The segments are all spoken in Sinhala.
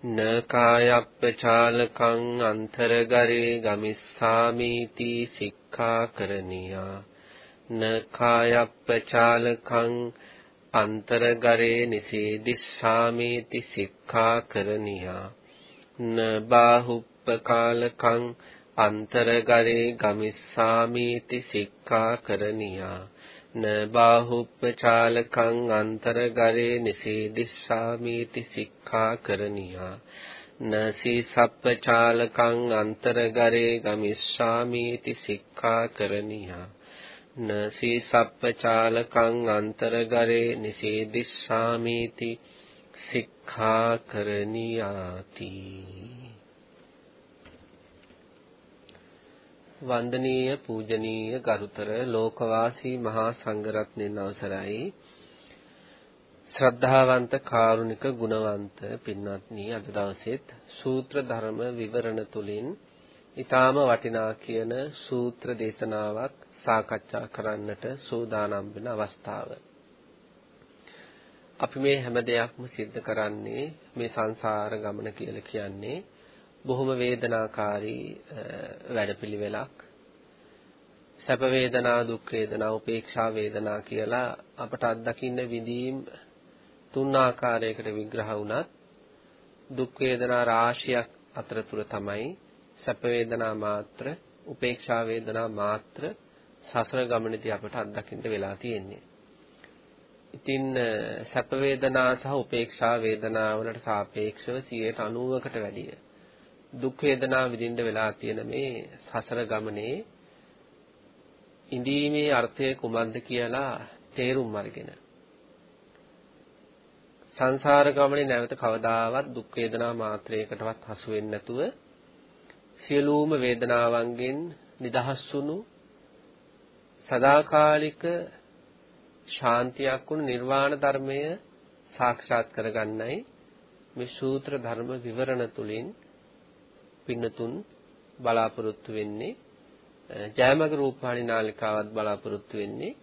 නකායප්පචාලකං අන්තරගරේ ගමිස්සාමීති සික්ඛාකරණියා. නකායප්පචාලකං අන්තරගරේ නිසීදිස්සාමීති සික්ඛාකරණියා. න බාහුප්පකාලකං අන්තරගරේ ගමිස්සාමීති සික්ඛාකරණියා. න බාහුප්පචාලකං අන්තරගරේ නිසීදිස්සාමීති සික්ඛාකරණියා න සීසප්පචාලකං අන්තරගරේ ගමිස්සාමීති සික්ඛාකරණියා න සීසප්පචාලකං අන්තරගරේ නිසීදිස්සාමීති සික්ඛාකරණියාති වන්දනීය පූජනීය ගරුතර ලෝකවාසී මහා සංඝරත්නයන් අවසරයි ශ්‍රද්ධාවන්ත කාරුණික ගුණවන්ත පින්වත්නි අද දවසෙත් සූත්‍ර ධර්ම විවරණ තුලින් ඊටාම වටිනා කියන සූත්‍ර දේශනාවක් සාකච්ඡා කරන්නට සූදානම් වෙන අවස්ථාව. අපි මේ හැම දෙයක්ම සිද්ධ කරන්නේ මේ සංසාර ගමන කියලා කියන්නේ බොහොම වේදනාකාරී වැඩපිළිවෙලක්. සැප වේදනා, දුක් වේදනා, උපේක්ෂා වේදනා කියලා අපට අත්දකින්න විඳීම් තුන් ආකාරයකට විග්‍රහ වුණත් දුක් වේදනා රාශියක් අතරතුර තමයි සැප වේදනා මාත්‍ර, උපේක්ෂා වේදනා මාත්‍ර සසර ගමනේදී අපට අත්දකින්න වෙලා තියෙන්නේ. ඉතින් සැප වේදනා සහ උපේක්ෂා වේදනා වලට සාපේක්ෂව 90කට වැඩිය දුක් වේදනා විඳින්න වෙලා තියෙන මේ සසර ගමනේ ඉඳීමේ අර්ථය කුමක්ද කියලා තේරුම් අරගෙන සංසාර ගමනේ නැවත කවදාවත් දුක් වේදනා මාත්‍රයකටවත් හසු වෙන්නේ නැතුව සියලුම වේදනාවන්ගෙන් නිදහස් වුණු සදාකාලික ශාන්තියක් වුණු නිර්වාණ ධර්මය සාක්ෂාත් කරගන්නයි මේ සූත්‍ර ධර්ම විවරණ තුලින් පින්නතුන් බලාපොරොත්තු වෙන්නේ ජයමග රූපాణి නාලිකාවත් බලාපොරොත්තු වෙන්නේ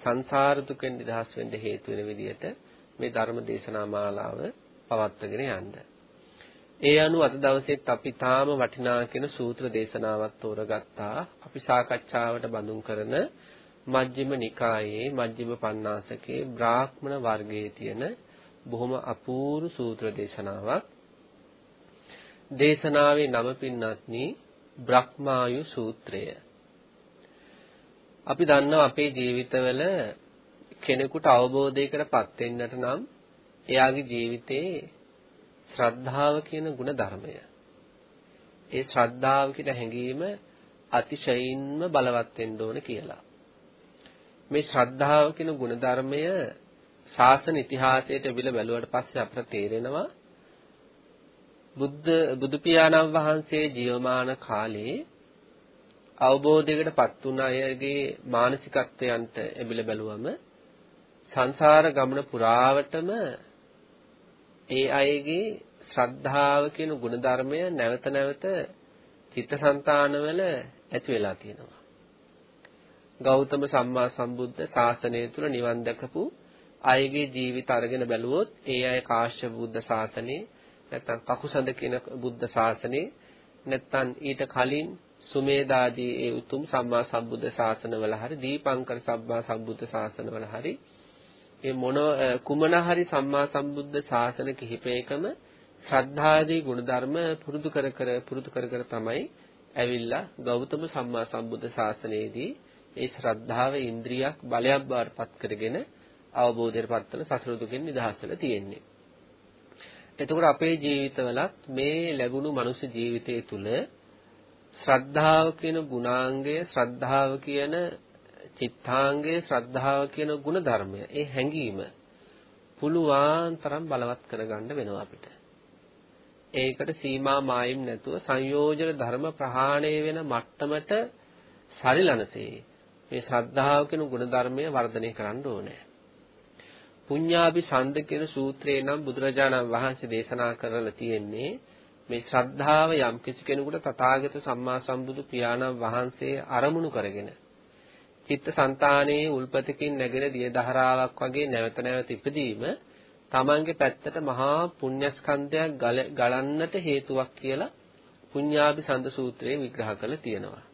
සංසාර දුකෙන් නිදහස් වෙන්න හේතු වෙන විදිහට මේ ධර්ම දේශනා මාලාව පවත්වාගෙන යන්න. ඒ අනුව අද දවසෙත් අපි තාම වටිනා කියන සූත්‍ර දේශනාවක් තෝරගත්තා. අපි සාකච්ඡාවට බඳුන් කරන මජ්ක්‍ධිම නිකායේ මජ්ක්‍ධිම පඤ්ඤාසකේ බ්‍රාහ්මණ වර්ගයේ තියෙන බොහොම අපූර්ව සූත්‍ර දේශනාවක්. දේශනාවේ නම පින්නත්නි බ්‍රහ්මායු සූත්‍රය. අපි දන්නවා අපේ ජීවිතවල කෙනෙකුට අවබෝධයකටපත් වෙන්නට නම් එයාගේ ජීවිතේ ශ්‍රද්ධාව කියන ගුණ ධර්මය. ඒ ශ්‍රද්ධාව කියන හැඟීම අතිශයින්ම බලවත් වෙන්න ඕන කියලා. මේ ශ්‍රද්ධාව කියන ගුණ ධර්මය ශාසන ඉතිහාසයට විල බැලුවට පස්සේ අපට තේරෙනවා බුද්ධ බුදු පියාණන් වහන්සේ ජීවමාන කාලේ අවබෝධයකට පත් වුණ අයගේ මානසිකත්වයන්ට එබිල බැලුවම සංසාර ගමන පුරාවටම ඒ අයගේ ශ්‍රද්ධාව කියන ගුණධර්මය නැවත නැවත චිත්තසංතානවල ඇති වෙලා තියෙනවා. ගෞතම සම්මා සම්බුද්ධ ශාසනය තුල නිවන් දැකපු අයගේ ජීවිත අරගෙන බැලුවොත් ඒ අය කාශ්‍යප බුද්ධ ශාසනයේ නැත්නම් කකුසඳ කියන බුද්ධ ශාසනේ නැත්නම් ඊට කලින් සුමේදාදී ඒ උතුම් සම්මා සම්බුද්ධ ශාසනවල හරි දීපංකර සම්මා සම්බුද්ධ ශාසනවල හරි මේ මොන කුමන හරි සම්මා සම්බුද්ධ ශාසන කිහිපයකම ශ්‍රද්ධාදී ගුණධර්ම පුරුදු කර කර පුරුදු කර කර තමයි ඇවිල්ලා ගෞතම සම්මා සම්බුද්ධ ශාසනයේදී ඒ ශ්‍රද්ධාව ඉන්ද්‍රියක් බලයක් බවට පත් කරගෙන අවබෝධයට පත්වන සසර දුකින් නිදහස් වෙලා තියෙන්නේ. එතකොට අපේ ජීවිතවලත් මේ ලැබුණු මනුෂ්‍ය ජීවිතය තුළ ශ්‍රද්ධාව කියන ගුණාංගය ශ්‍රද්ධාව කියන චිත්තාංගය ශ්‍රද්ධාව කියන ගුණ ධර්මය ඒ හැඟීම පුළුවන් තරම් බලවත් කරගන්න වෙනවා අපිට. ඒකට සීමා මායිම් නැතුව සංයෝජන ධර්ම ප්‍රහාණය වෙන මට්ටමට සරිලනසේ මේ ශ්‍රද්ධාව කියන ගුණ ධර්මය වර්ධනය කරන්න ඕනේ. පුඤ්ඤාභි සන්ද කියන සූත්‍රේ නම් බුදුරජාණන් වහන්සේ දේශනා කරලා තියෙන්නේ මේ ශ්‍රද්ධාව යම් කිසි කෙනෙකුට තථාගත සම්මා සම්බුදු පියාණන් වහන්සේ අරමුණු කරගෙන චිත්තසංතානයේ උල්පතකින් නැගෙන දිය දහරාවක් වගේ නැවත නැවත ඉපදීම තමන්ගේ පැත්තට මහා පුණ්‍යස්කන්ධයක් ගලන්නට හේතුවක් කියලා පුඤ්ඤාභි සඳ සූත්‍රයේ විග්‍රහ කරලා තියෙනවා.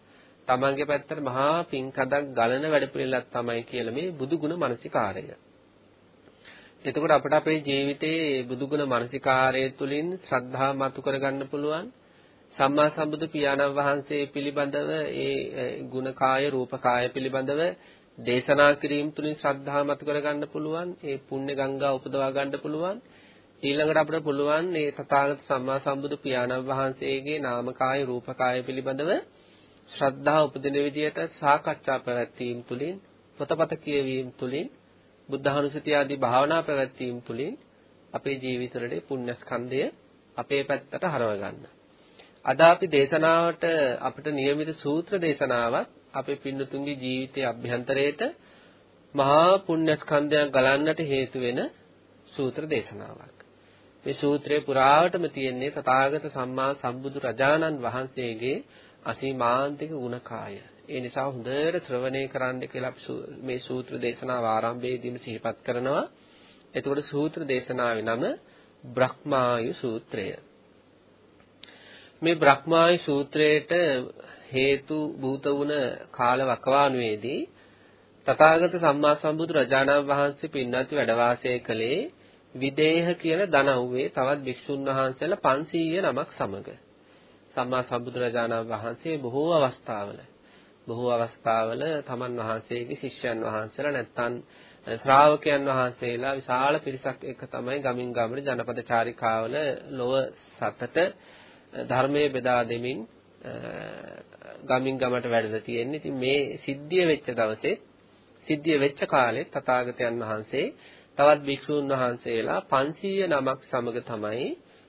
තමන්ගේ පැත්තට මහා පින්කඩක් ගලන වැඩපිළිවෙලක් තමයි කියලා මේ බුදුගුණ මානසිකාරය. එතකොට අපිට අපේ ජීවිතයේ බුදුගුණ මානසිකාරය තුළින් ශ්‍රද්ධාව මතු කරගන්න පුළුවන්. සම්මා සම්බුදු පියාණන් වහන්සේ පිළිබඳව ඒ ගුණකාය රූපකාය පිළිබඳව දේශනා කිරීම තුළින් ශ්‍රද්ධාව මතු කරගන්න පුළුවන්. ඒ පුණ්‍ය ගංගා උපදවා ගන්න පුළුවන්. ඊළඟට අපිට පුළුවන් මේ තථාගත සම්මා සම්බුදු පියාණන් වහන්සේගේ නාමකාය රූපකාය පිළිබඳව ශ්‍රද්ධාව උපදින විදියට සාකච්ඡා පැවැත්වීම තුළින් පොතපත කියවීම තුළින් බුද්ධානුස්සතිය ආදී භාවනා පැවැත්වීම තුළින් අපේ ජීවිතවලට පුණ්‍යස්කන්ධය අපේ පැත්තට හරව ගන්න. අද අපි දේශනාවට අපිට નિયમિત සූත්‍ර දේශනාවක් අපේ පින්නතුන්ගේ ජීවිතයේ අභ්‍යන්තරයට මහා පුණ්‍යස්කන්ධයක් ගලන්නට හේතු වෙන සූත්‍ර දේශනාවක්. මේ සූත්‍රයේ පුරාවටම තියෙන්නේ තථාගත සම්මා සම්බුදු රජාණන් වහන්සේගේ අසීමාන්තික ගුණකාය. ඒ නිසා හොඳට ශ්‍රවණය කරන්න කියලා මේ සූත්‍ර දේශනාව ආරම්භයේදීම සිහිපත් කරනවා. එතකොට සූත්‍ර දේශනාවේ නම බ්‍රහ්මායු සූත්‍රය. මේ බ්‍රහ්මායු සූත්‍රයට හේතු භූත වුණ කාල වකවානුවේදී තථාගත සම්මා සම්බුදු රජාණන් වහන්සේ පින්නත් වැඩ වාසය කළේ විදේහ කියන දනව්වේ තවත් භික්ෂුන් වහන්සේලා 500 නමක් සමග සම්මා සම්බුදුරජාණන් වහන්සේ බොහෝ අවස්ථාවල බොහෝ අවස්ථාවල තමන් වහන්සේගේ ශිෂ්‍යයන් වහන්සේලා නැත්තම් ශ්‍රාවකයන් වහන්සේලා විශාල පිරිසක් එක තමයි ගමින් ගමන ජනපද චාරිකාවල ලොව සතට ධර්මයේ බෙදා දෙමින් ගමින් ගමට වැඩලා තියෙන්නේ. ඉතින් මේ සිද්ධිය වෙච්ච දවසේ සිද්ධිය වෙච්ච කාලේ තථාගතයන් වහන්සේ තවත් භික්ෂූන් වහන්සේලා 500 නමක් සමග තමයි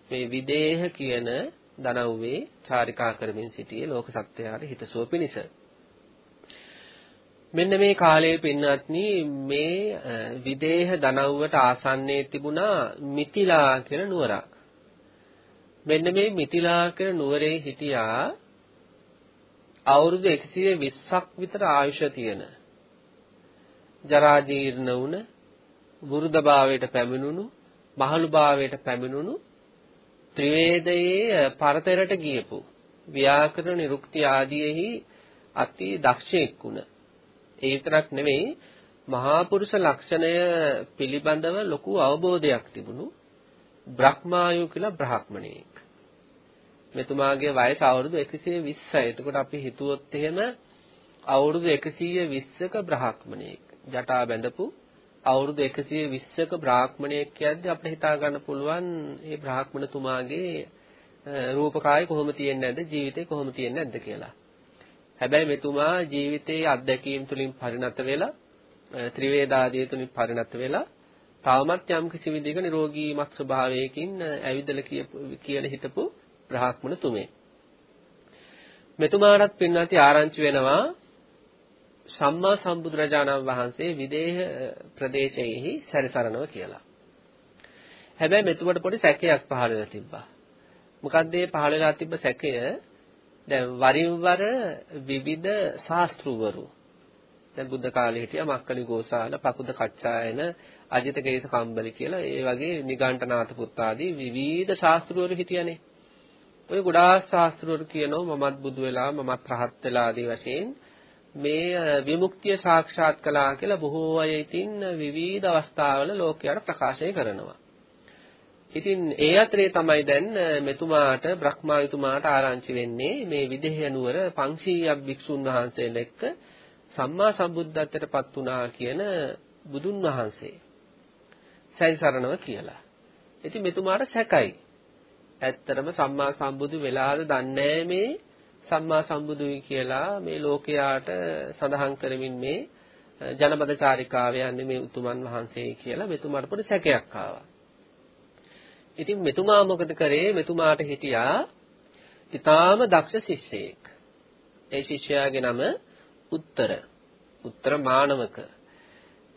මේ විදේහ කියන දනව්වේ චාරිකා කරමින් සිටියේ ලෝක සත්‍යයට හිතසුව පිණිස. මෙන්න මේ කාලයේ පින්වත්නි මේ විදේහ දනව්වට ආසන්නයේ තිබුණා මිතිලා කියන නුවරක්. මෙන්න මේ මිතිලා කියන නුවරේ හිටියා අවුරුදු 120ක් විතර ආයුෂ තියෙන ජරා ජීර්ණ වුණ වෘද්ධභාවයට පැමිණුණු මහලුභාවයට පැමිණුණු ත්‍රිවේදයේ පරතරට ගියපු ව්‍යාකරණ නිරුක්ති ආදීෙහි අති දක්ෂයෙක් වුණ. ඒ විතරක් නෙවෙයි මහා පුරුෂ ලක්ෂණය පිළිබඳව ලොකු අවබෝධයක් තිබුණු බ්‍රහ්මායු කියලා බ්‍රාහ්මණයෙක්. මෙතුමාගේ වයස අවුරුදු 120යි. එතකොට අපි හිතුවොත් එහෙම අවුරුදු 120ක බ්‍රාහ්මණයෙක්. ජටා බැඳපු අවුරුදු 120ක බ්‍රාහ්මණයෙක් කියද්දි අපිට හිතා ගන්න පුළුවන් මේ බ්‍රාහ්මණතුමාගේ රූපකාය කොහොම තියෙන්නේ නැද්ද ජීවිතේ කොහොම තියෙන්නේ නැද්ද කියලා. හැබැයි මෙතුමා ජීවිතයේ අත්දැකීම් තුලින් පරිණත වෙලා ත්‍රිවේදාදී තුලින් පරිණත වෙලා තාමත් යම් කිසි විදිහක නිරෝගීමත් ස්වභාවයකින් ඇවිදලා කියන හිටපු බ්‍රාහ්මණ තුමේ. මෙතුමාටත් පින්නාති ආරංචි වෙනවා සම්මා සම්බුදුරජාණන් වහන්සේ විදේහ ප්‍රදේශයේහි සැරිසරනවා කියලා. හැබැයි මෙතුමට පොඩි සැකයක් පහළ වෙලා තිබ්බා. මොකක්ද මේ පහළ වෙලා තිබ්බ සැකය? දැන් වරින් වර විවිධ ශාස්ත්‍රවරු දැන් බුද්ධ කාලේ හිටියා මක්කලි ගෝසාල, පකුද කච්චායන, අජිත කේස කම්බලි කියලා ඒ වගේ නිගණ්ඨනාත පුත් ආදී විවිධ ශාස්ත්‍රවරු හිටියනේ. ඔය ගොඩාක් ශාස්ත්‍රවරු කියනවා මමත් බුදු වෙලා මමත් රහත් වෙලා ආදී වශයෙන් මේ විමුක්තිය සාක්ෂාත් කළා කියලා බොහෝ අය ඉතින් විවිධ අවස්ථාවල ලෝකයට ප්‍රකාශය කරනවා. ඉතින් ඒ අතරේ තමයි දැන් මෙතුමාට බ්‍රහ්මායතුමාට ආරංචි වෙන්නේ මේ විදේහ නුවර 500ක් භික්ෂුන් වහන්සේලා එක්ක සම්මා සම්බුද්ධත්වයට පත් වුණා කියන බුදුන් වහන්සේ සැරිසරනව කියලා. ඉතින් මෙතුමාට සැකයි. ඇත්තටම සම්මා සම්බුදු වෙලාද දන්නේ මේ සම්මා සම්බුදුයි කියලා මේ ලෝකයාට සඳහන් කරමින් මේ ජනපද චාරිකාව යන්නේ මේ උතුමන් වහන්සේ කියලා මෙතුමාට පොඩි සැකයක් ආවා. ඉතින් මෙතුමා මොකද කරේ? මෙතුමාට හිටියා ඊටාම දක්ෂ ශිෂ්‍යයෙක්. ඒ ශිෂ්‍යයාගේ නම උත්තර. උත්තර මානවක.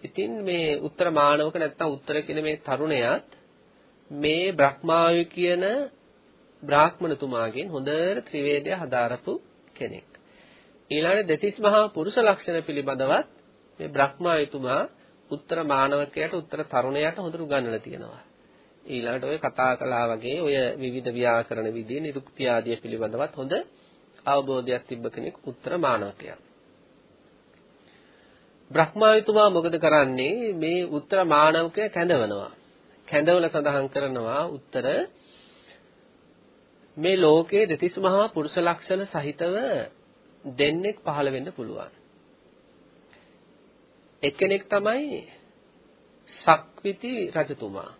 ඉතින් මේ උත්තර මානවක නැත්තම් උත්තර කියන මේ තරුණයාත් මේ බ්‍රහ්මාවි කියන බ්‍රාහ්මණතුමාගෙන් හොඳට ත්‍රිවේදය හදාරපු කෙනෙක්. ඊළඟට දෙතිස් මහා පුරුෂ ලක්ෂණ පිළිබඳවත් මේ බ්‍රහ්මාවිතුමා උත්තර මානවකයට උත්තර තරුණයාට හොඳට උගන්වලා තියෙනවා. ඊළඟට ඔය කතා කළා වගේ ඔය විවිධ ව්‍යාකරණ විදිය නිරුක්ති ආදිය පිළිබඳවත් හොඳ අවබෝධයක් තිබ්බ කෙනෙක් උත්තර මානවකයා. බ්‍රහ්මාවිතුමා මොකද කරන්නේ මේ උත්තර මානවකය කැඳවනවා. කැඳවල සඳහන් කරනවා උත්තර මේ ලෝකයේ දෙතිස් මහා පුරුෂ ලක්ෂණ සහිතව දෙන්නෙක් පහළ වෙන්න පුළුවන්. එක්කෙනෙක් තමයි සක්විති රජතුමා.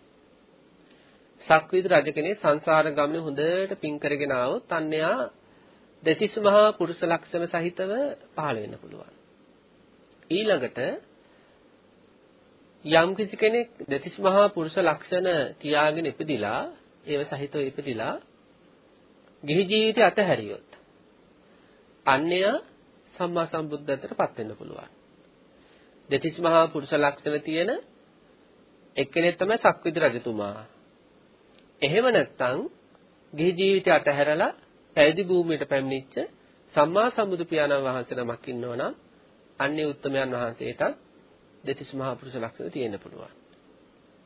සක්විති රජ කෙනෙක් සංසාර ගමනේ හොඳට පින් කරගෙන ආවොත් අන්‍යයා දෙතිස් මහා පුරුෂ ලක්ෂණ සහිතව පහළ වෙන්න පුළුවන්. ඊළඟට යම් කිසි කෙනෙක් දෙතිස් මහා පුරුෂ ලක්ෂණ තියාගෙන ඉපදිලා ඒව සහිතව ඉපදිලා ගිහි ජීවිතය අතහැරියොත් අන්‍යය සම්මා සම්බුද්ධත්වයට පත් වෙන්න පුළුවන්. දෙතිස් මහා පුරුෂ ලක්ෂණ තියෙන එක්කෙනෙක් තමයි සක්විති රජතුමා. එහෙම නැත්නම් ගිහි ජීවිතය අතහැරලා පැවිදි භූමියට පැමිණිච්ච සම්මා සම්බුදු පියාණන් වහන්සේ නමක් ඉන්නවනම් අන්නේ උත්තමයන් වහන්සේට දෙතිස් මහා පුරුෂ ලක්ෂණ තියෙන්න පුළුවන්.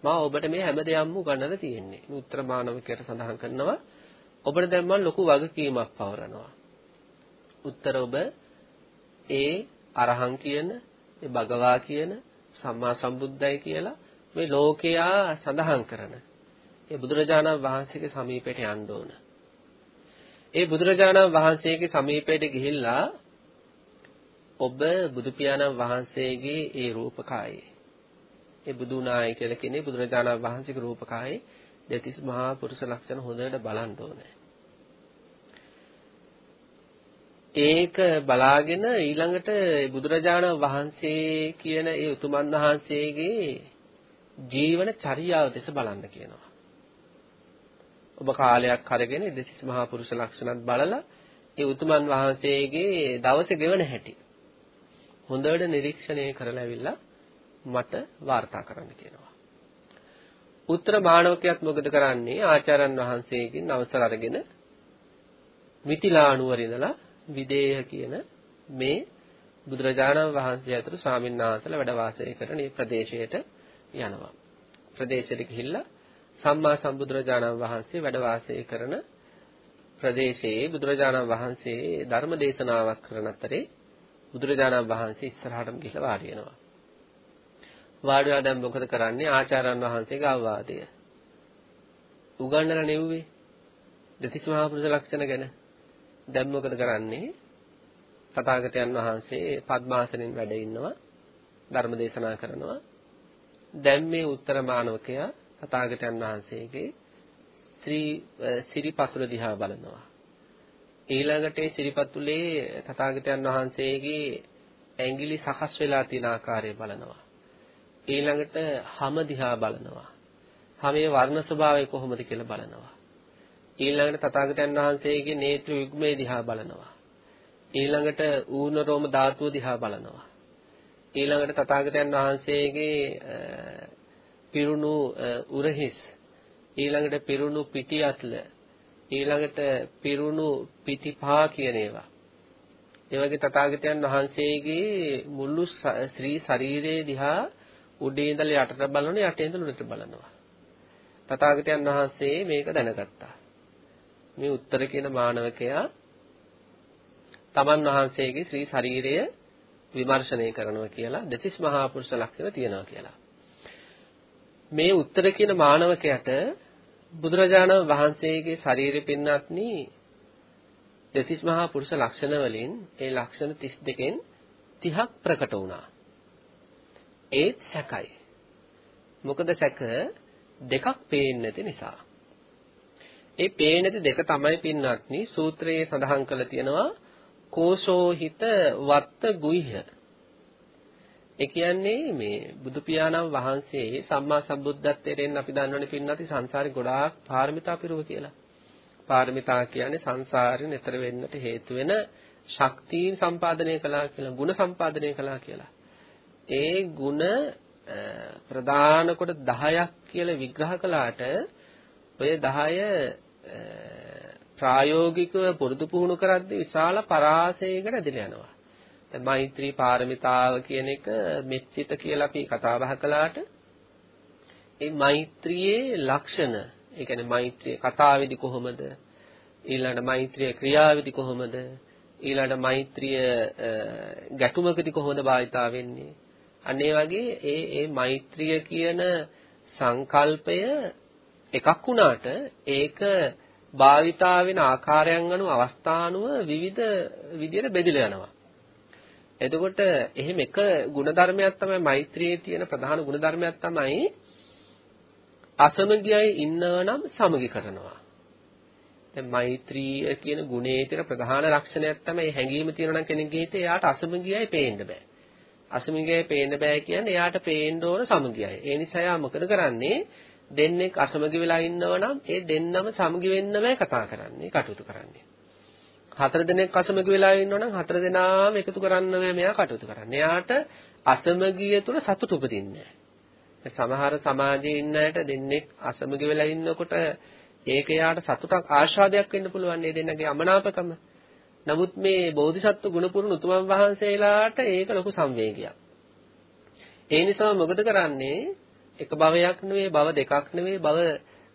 මා ඔබට මේ හැම දෙයක්ම උගන්වලා තියෙන්නේ. උත්තර මානවිකයට සඳහන් කරනවා ඔබට දැන් මම ලොකු වගකීමක් පවරනවා. උත්තර ඔබ ඒ අරහං කියන, ඒ භගවා කියන, සම්මා සම්බුද්දයි කියලා මේ ලෝකයා සඳහන් කරන ඒ බුදුරජාණන් වහන්සේගේ සමීපයට යන්න ඕන. ඒ බුදුරජාණන් වහන්සේගේ සමීපයට ගිහිල්ලා ඔබ බුදු පියාණන් වහන්සේගේ ඒ රූපකායේ ඒ බුදු නාය කියලා කියන්නේ බුදුරජාණන් වහන්සේගේ රූපකායේ දෙතිස් මහා පුරුෂ ලක්ෂණ හොඳට බලන්න ඕනේ. ඒක බලාගෙන ඊළඟට බුදුරජාණන් වහන්සේ කියන ඒ උතුමන් වහන්සේගේ ජීවන චර්යාව දෙස බලන්න කියනවා. ඔබ කාලයක් අරගෙන දෙතිස් මහා පුරුෂ ලක්ෂණත් බලලා ඒ උතුමන් වහන්සේගේ දවසේ ගෙවන හැටි හොඳට නිරීක්ෂණය කරලා ඇවිල්ලා මට වාර්තා කරන්න කියනවා. උත්තර මානවකයාත් මොකද කරන්නේ? ආචාර්යන් වහන්සේගෙන් අවසර අරගෙන මිතිලා නුවර ඉඳලා විදේහ කියන මේ බුදුරජාණන් වහන්සේ ඇතුළු ස්වාමීන් වහන්සේලා වැඩ වාසය කරන මේ ප්‍රදේශයට යනවා. ප්‍රදේශයට ගිහිල්ලා සම්මා සම්බුදුරජාණන් වහන්සේ වැඩ වාසය කරන ප්‍රදේශයේ බුදුරජාණන් වහන්සේ ධර්ම දේශනාවක් කරන අතරේ බුදුරජාණන් වහන්සේ ඉස්සරහටම ගිහිල්ලා වාඩි වෙනවා. වාඩි වෙලා දැන් මොකද කරන්නේ? ආචාර්යන් වහන්සේගේ අවවාදය. උගන්වලා නෙව්වේ. දෙතිස් මහා පුරුෂ ලක්ෂණ ගැන. දැන් මොකද කරන්නේ? තථාගතයන් වහන්සේ පద్මාසනෙන් වැඩ ඉන්නවා. ධර්ම දේශනා කරනවා. දැන් මේ උත්තර මානවකයා තථාගතයන් වහන්සේගේ ශ්‍රී සිරිපතුල දිහා බලනවා. ඊළඟට ඒ සිරිපතුලේ තථාගතයන් වහන්සේගේ ඇඟිලි සකස් වෙලා තියෙන ආකාරය බලනවා. ඊළඟට හැම දිහා බලනවා. හැමේ වර්ණ ස්වභාවය කොහොමද කියලා බලනවා. ඊළඟට තථාගතයන් වහන්සේගේ නේත්‍ර යුග්මේ දිහා බලනවා. ඊළඟට ඌන රෝම ධාතුව දිහා බලනවා. ඊළඟට තථාගතයන් වහන්සේගේ පිරුණු උරහිස් ඊළඟට පිරුණු පිටි අත්ල ඊළඟට පිරුණු පිටිපා කියන ඒවා. ඒ වගේ තථාගතයන් වහන්සේගේ මුළු ශ්‍රී ශරීරයේ දිහා උඩේ ඉඳලා යටට බලනවා යටේ ඉඳලා උඩට බලනවා. තථාගතයන් වහන්සේ මේක දැනගත්තා. මේ උත්තර කියන මානවකයා තමන් වහන්සේගේ ශ්‍රී ශරීරය විමර්ශනය කරනවා කියලා දෙතිස් මහා පුරුෂ ලක්ෂණ තියෙනවා කියලා. මේ උත්තර කියන මානවකයට බුදුරජාණන් වහන්සේගේ ශරීරෙ පින්නත්නි දෙතිස් මහා පුරුෂ ලක්ෂණ වලින් ඒ ලක්ෂණ 32කින් 30ක් ප්‍රකට වුණා. ඒත් සැකයි. මොකද සැක දෙකක් පේන්නේ නැති නිසා. ඒ පේන්නේ නැති දෙක තමයි පින්නත්නි සූත්‍රයේ සඳහන් කරලා තියෙනවා කෝෂෝහිත වත්ත ගුහ්‍ය. ඒ කියන්නේ මේ බුදු පියාණන් වහන්සේ සම්මා සම්බුද්ධත්වයෙන් අපි දන්නවනේ පින්නති සංසාරේ ගොඩාක් පාරමිතා පිරුව කියලා. පාරමිතා කියන්නේ සංසාරේ නතර වෙන්නට හේතු වෙන ශක්තියින් සම්පාදනය කළා කියලා, ಗುಣ සම්පාදනය කළා කියලා. ඒ ಗುಣ ප්‍රධාන කොට 10ක් කියලා විග්‍රහ කළාට ඔය 10 ප්‍රායෝගිකව පුරුදු පුහුණු කරද්දී විශාල පරාසයකට ඇදලා යනවා. දැන් මෛත්‍රී පාරමිතාව කියන එක මෙච්චිත කියලා අපි කතා බහ කළාට ඒ මෛත්‍රියේ ලක්ෂණ ඒ කියන්නේ මෛත්‍රිය කතාවේදී කොහොමද? ඊළඟට මෛත්‍රිය ක්‍රියාවේදී කොහොමද? ඊළඟට මෛත්‍රිය ගැටුමකදී කොහොමද භාවිතා වෙන්නේ? අන්න ඒ වගේ ඒ ඒ මෛත්‍රිය කියන සංකල්පය එකක් වුණාට ඒක භාවිතා වෙන ආකාරයන් අනුව අවස්ථානුව විවිධ විදියට බෙදලා යනවා. එතකොට එහෙම එක ಗುಣධර්මයක් තමයි මෛත්‍රියේ තියෙන ප්‍රධාන ಗುಣධර්මයක් තමයි අසමගියයි ඉන්නව නම් සමගි කරනවා. දැන් මෛත්‍රිය කියන ගුණයේ තියෙන ප්‍රධාන ලක්ෂණයක් තමයි හැඟීම තියෙනවා නම් කෙනෙක්ගේ හිතේ එයාට අසමගියයි පේන්න බෑ. අසමගියයි පේන්න බෑ කියන්නේ එයාට පේන්න ඕන සමගියයි. ඒ නිසා යා මොකද කරන්නේ? දෙන්නෙක් අසමගි වෙලා ඉන්නව නම් ඒ දෙන්නම සමගි වෙන්නමයි කතා කරන්නේ, කටයුතු කරන්නේ. හතර දෙනෙක් අසමගි වෙලා ඉන්නව නම් හතර දෙනාම එකතු කරන්නමයි මෙයා කටයුතු කරන්නේ. එයාට අසමගිය තුල සතුට උපදින්නේ සමහර සමාජයේ ඉන්න අයට දෙන්නෙක් අසමගි වෙලා ඉන්නකොට ඒක එයාට සතුටක් ආශාදයක් වෙන්න පුළුවන් මේ දෙන්නගේ අමනාපකම. නමුත් මේ බෝධිසත්ව ගුණපුරුණ උතුමන් වහන්සේලාට ඒක ලොකු සංවේගයක්. ඒ නිසා මොකද කරන්නේ? එක භවයක් නෙවෙයි, භව දෙකක් නෙවෙයි, භව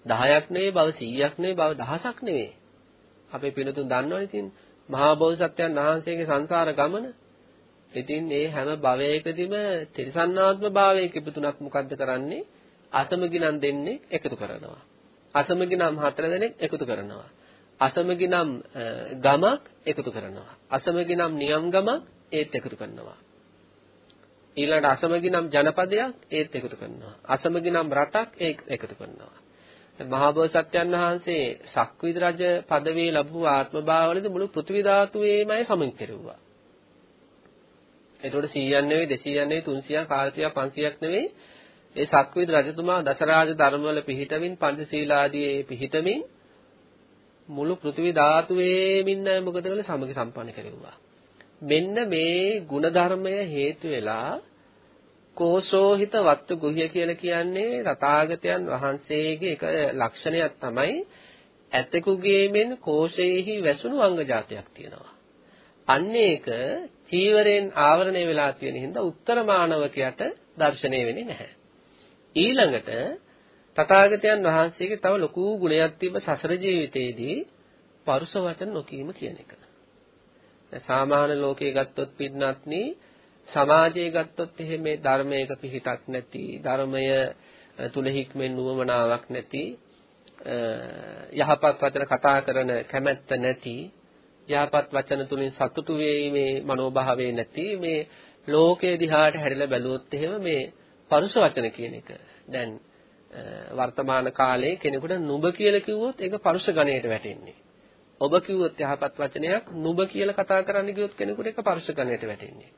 10ක් නෙවෙයි, භව 100ක් නෙවෙයි, භව දහසක් නෙවෙයි. අපේ පිනතුන් දන්නවනේ ඉතින් මහා බෝධිසත්වයන් වහන්සේගේ සංසාර ගමන. ඉතින් මේ හැම භවයකදීම තිරසන්නාත්ම භාවයක ඉපදුනක් මොකද්ද කරන්නේ? අසමගිනම් දෙන්නේ එකතු කරනවා. අසමගිනම් හතර දෙනෙක් එකතු කරනවා. අසමගිනම් ගමක් එකතු කරනවා. අසමගිනම් නියම් ගමක් ඒත් එකතු කරනවා. ඊළඟට අසමගිනම් ජනපදයක් ඒත් එකතු කරනවා. අසමගිනම් රටක් ඒක එකතු කරනවා. මහා බෝසත්යන් වහන්සේ සක්විත රජ পদවිය ලැබුව ආත්මභාවවලදී මුළු පෘථිවි ධාතුවේමයි සමන් කෙරුවා. එතකොට 100ක් නෙවෙයි 200ක් නෙවෙයි 300ක් 400ක් 500ක් නෙවෙයි ඒ සක්විත රජතුමා දසරාජ ධර්මවල පිහිටමින් පංචශීලාදී පිහිටමින් මුළු පෘථිවි ධාතුවේම ඉන්න අය මොකද කළේ සමගි සම්පන්න කෙරුවා. මෙන්න මේ ಗುಣධර්මය හේතු වෙලා කෝසෝහිත වත්තු ගුහ්‍ය කියලා කියන්නේ තථාගතයන් වහන්සේගේ එක ලක්ෂණයක් තමයි ඇතෙකුගේ මෙන් කෝෂයේහි වැසුණු අංග જાතියක් තියෙනවා. අන්න ඒක චීවරයෙන් ආවරණය වෙලා තියෙන හින්දා උත්තර මානවකයට දැర్శණය වෙන්නේ නැහැ. ඊළඟට තථාගතයන් වහන්සේගේ තව ලොකු ගුණයක් තිබ්බ සසර ජීවිතයේදී පරුස වචන නොකීම කියන එක. සාමාන්‍ය ලෝකයේ ගත්තොත් පින්නත්නි සමාජයේ ගත්තොත් එහෙම මේ ධර්මයක පිහිටක් නැති ධර්මය තුල හික්මෙන් නුවමනාවක් නැති යහපත් වචන කතා කරන කැමැත්ත නැති යහපත් වචන තුලින් සතුටු වීමේ මනෝභාවය නැති මේ ලෝකයේ දිහාට හැරිලා බැලුවොත් එහෙම මේ පරුෂ වචන කියන එක දැන් වර්තමාන කාලේ කෙනෙකුට නුඹ කියලා කිව්වොත් ඒක පරුෂ ගණයට වැටෙන්නේ. ඔබ කිව්වොත් යහපත් වචනයක් නුඹ කියලා කතා කරන්න කිව්වොත් කෙනෙකුට ඒක පරුෂ ගණයට වැටෙන්නේ.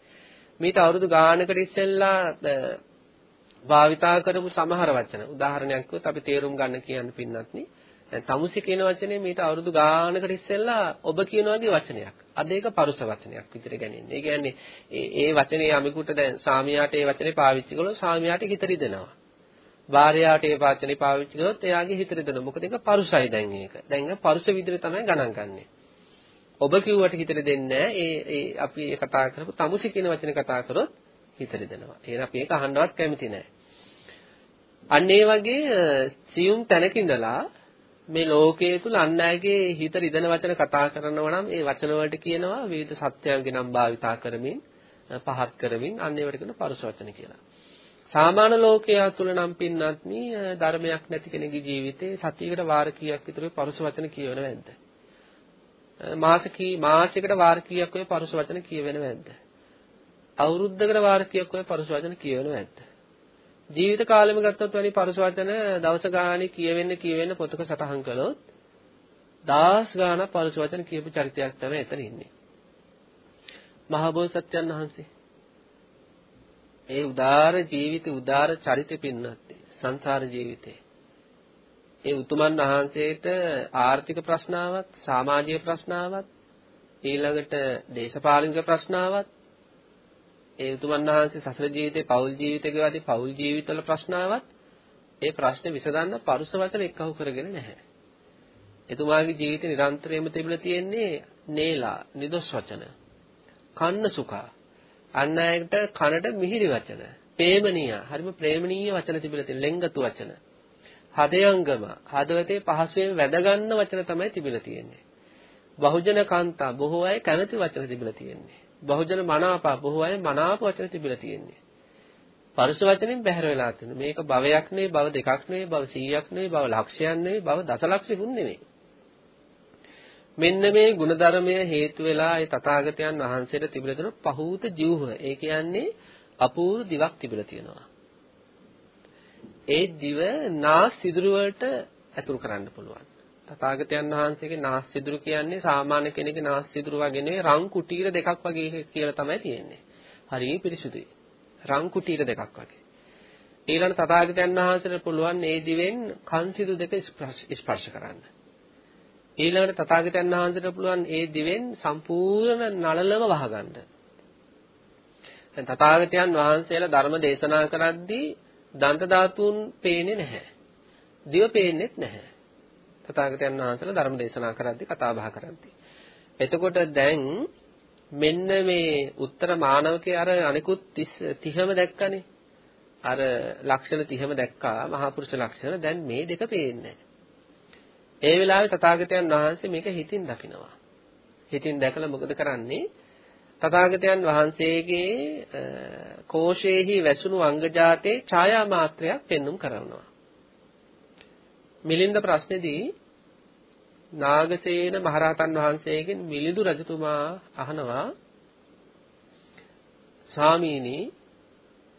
මේට අවුරුදු ගානකට ඉස්සෙල්ලා භාවිතා කරපු සමහර වචන උදාහරණයක් කිව්වොත් අපි තේරුම් ගන්න කියන්න පින්නත් නේ දැන් තමුසි කියන වචනේ මේට අවුරුදු ගානකට ඉස්සෙල්ලා ඔබ කියන වගේ වචනයක්. අද ඒක පරුස වචනයක් විතර ගන්නේ. ඒ කියන්නේ ඒ වචනේ යමෙකුට දැන් සාමියාට ඒ වචනේ පාවිච්චි කළොත් සාමියාට හිත රිදෙනවා. භාර්යාවට ඒ වචනේ පාවිච්චි කළොත් එයාගේ හිත රිදෙනවා. මොකද ඒක පරුසයි දැන් ඒක. දැන් පරුස විදිහට තමයි ගණන් ගන්නේ. ඔබ කිව්වට හිතට දෙන්නේ ඒ ඒ අපි ඒ කතා කරපු තමුසි කියන වචනේ කතා කරොත් හිතට දෙනවා. එහෙනම් අපි ඒක අහන්නවත් කැමති නැහැ. අන්න ඒ වගේ සියුම් තැනක ඉඳලා මේ ලෝකයේ තුල අන් අයගේ හිත රිදෙන වචන කතා කරනවා නම් ඒ වචන වලට කියනවා විවිධ සත්‍යයන්ගේ නම් භාවිතා කරමින් පහත් කරමින් අන්න ඒවට කියන පරුස වචන කියලා. සාමාන්‍ය ලෝකයා තුල නම් පින්නත්නි ධර්මයක් නැති කෙනෙකුගේ ජීවිතේ සතියකට වාර කීයක් විතර පරුස වචන කියවෙනව නැද්ද? මාස කී මාසයකට වාර කීයක් ඔය පරුස වචන කියවෙනව නැද්ද? අවුරුද්දකට වාර කීයක් ඔය පරුස වචන කියවෙනව නැද්ද? ජීවිත කාලෙම ගත්තොත් වැනි පරුස වචන දවස ගානේ කියවෙන්න කියවෙන්න පොතක සටහන් කළොත් දහස් ගාණක් පරුස වචන කියපු චරිතයක් තමයි එතන ඉන්නේ. මහබෝසත්යන් වහන්සේ ඒ උදාර ජීවිත උදාර චරිත පින්නත් සංසාර ජීවිතේ ඒ උතුමන් වහන්සේට ආර්ථික ප්‍රශ්නාවක් සමාජීය ප්‍රශ්නාවක් ඊළඟට දේශපාලනික ප්‍රශ්නාවක් ඒ උතුමන් වහන්සේ සසර ජීවිතේ පෞල් ජීවිතේ ගෙවදී පෞල් ජීවිතවල ප්‍රශ්නාවක් ඒ ප්‍රශ්නේ විසඳන්න පරුස වචන එක්කහු කරගෙන නැහැ. එතුමාගේ ජීවිතේ නිරන්තරයෙන්ම තිබිලා තියෙන්නේ නේලා නිදොස් වචන. කන්න සුඛා අන් අයට කනට මිහිරි වචන. ප්‍රේමණීය, හරිම ප්‍රේමණීය වචන තිබිලා තියෙන ලෙන්ගතු වචන. හදයංගම, හදවතේ පහසුවෙන් වැද ගන්න වචන තමයි තිබිලා තියෙන්නේ. බහුජන කාන්තා බොහෝ අය කැමති වචන තිබිලා තියෙන්නේ. බහුජන මනාපා බොහෝ අය මනාප වචන තිබිලා තියෙන්නේ. පරුස වචනෙන් බැහැර වෙලා තියෙන මේක භවයක් නෙවෙයි භව දෙකක් නෙවෙයි භව 100ක් නෙවෙයි භව ලක්ෂයක් නෙවෙයි භව දසලක්ෂිකුන් නෙවෙයි මෙන්න මේ ಗುಣධර්මය හේතු වෙලා ඒ තථාගතයන් වහන්සේට තිබිලා තියෙන පහූත ජීවහ. ඒ කියන්නේ අපූර්ව දිවක් තිබිලා තියෙනවා. ඒ දිව නාස් සිදුරු වලට ඇතුල් කරන්න පුළුවන්. තථාගතයන් වහන්සේගේ නාස් සිදුරු කියන්නේ සාමාන්‍ය කෙනෙකුගේ නාස් සිදුරු වගේ නෙවෙයි රන් කුටීර දෙකක් වගේ කියලා තමයි තියෙන්නේ. හරිය පිරිසුදුයි. රන් කුටීර දෙකක් වගේ. ඊළඟ තථාගතයන් වහන්සේට පුළුවන් මේ දිවෙන් කන් සිදු දෙක ස්පර්ශ කරන්න. ඊළඟට තථාගතයන් වහන්සේට පුළුවන් ඒ දිවෙන් සම්පූර්ණ නළලම වහගන්න. දැන් තථාගතයන් වහන්සේලා ධර්ම දේශනා කරද්දී දන්ත ධාතුන් පේන්නේ නැහැ. දිව පේන්නේත් නැහැ. තථාගතයන් වහන්සේලා ධර්ම දේශනා කරද්දී කතා බහ කරද්දී. එතකොට දැන් මෙන්න මේ උත්තර මානවකේ අර අනිකුත් 30ම දැක්කනේ. අර ලක්ෂණ 30ම දැක්කා මහා පුරුෂ ලක්ෂණ දැන් මේ දෙක පේන්නේ නැහැ. ඒ වෙලාවේ තථාගතයන් වහන්සේ මේක හිතින් දකිනවා. හිතින් දැකලා මොකද කරන්නේ? තථාගතයන් වහන්සේගේ කෝෂේහි වැසුණු අංගජාතේ ඡායා මාත්‍රයක් පෙන්눔 කරනවා. මිලින්ද ප්‍රශ්නේදී නාගසේන මහරහතන් වහන්සේගෙන් මිලිඳු රජතුමා අහනවා ස්වාමීනි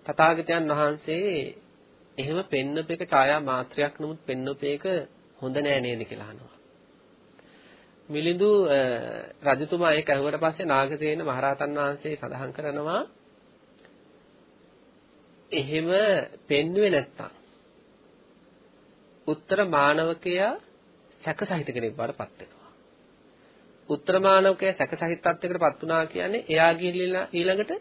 තථාගතයන් වහන්සේ එහෙම පෙන්නපේක ඡායා මාත්‍රයක් නමුත් පෙන්නපේක හොඳ නෑ නේද කියලා අහනවා. මිලිඳු රජතුමා ඒක අහුවට පස්සේ නාගසේන මහරහතන් වහන්සේ සඳහන් කරනවා එහෙම පෙන්වුවේ නැත්තම් උත්තර මානවකයා සැකසහිත කෙනෙක් බවට පත් වෙනවා. උත්තර මානවකයා සැකසහිත තත්යකටපත් වුණා කියන්නේ එයා ගිහිල්ලා ඊළඟට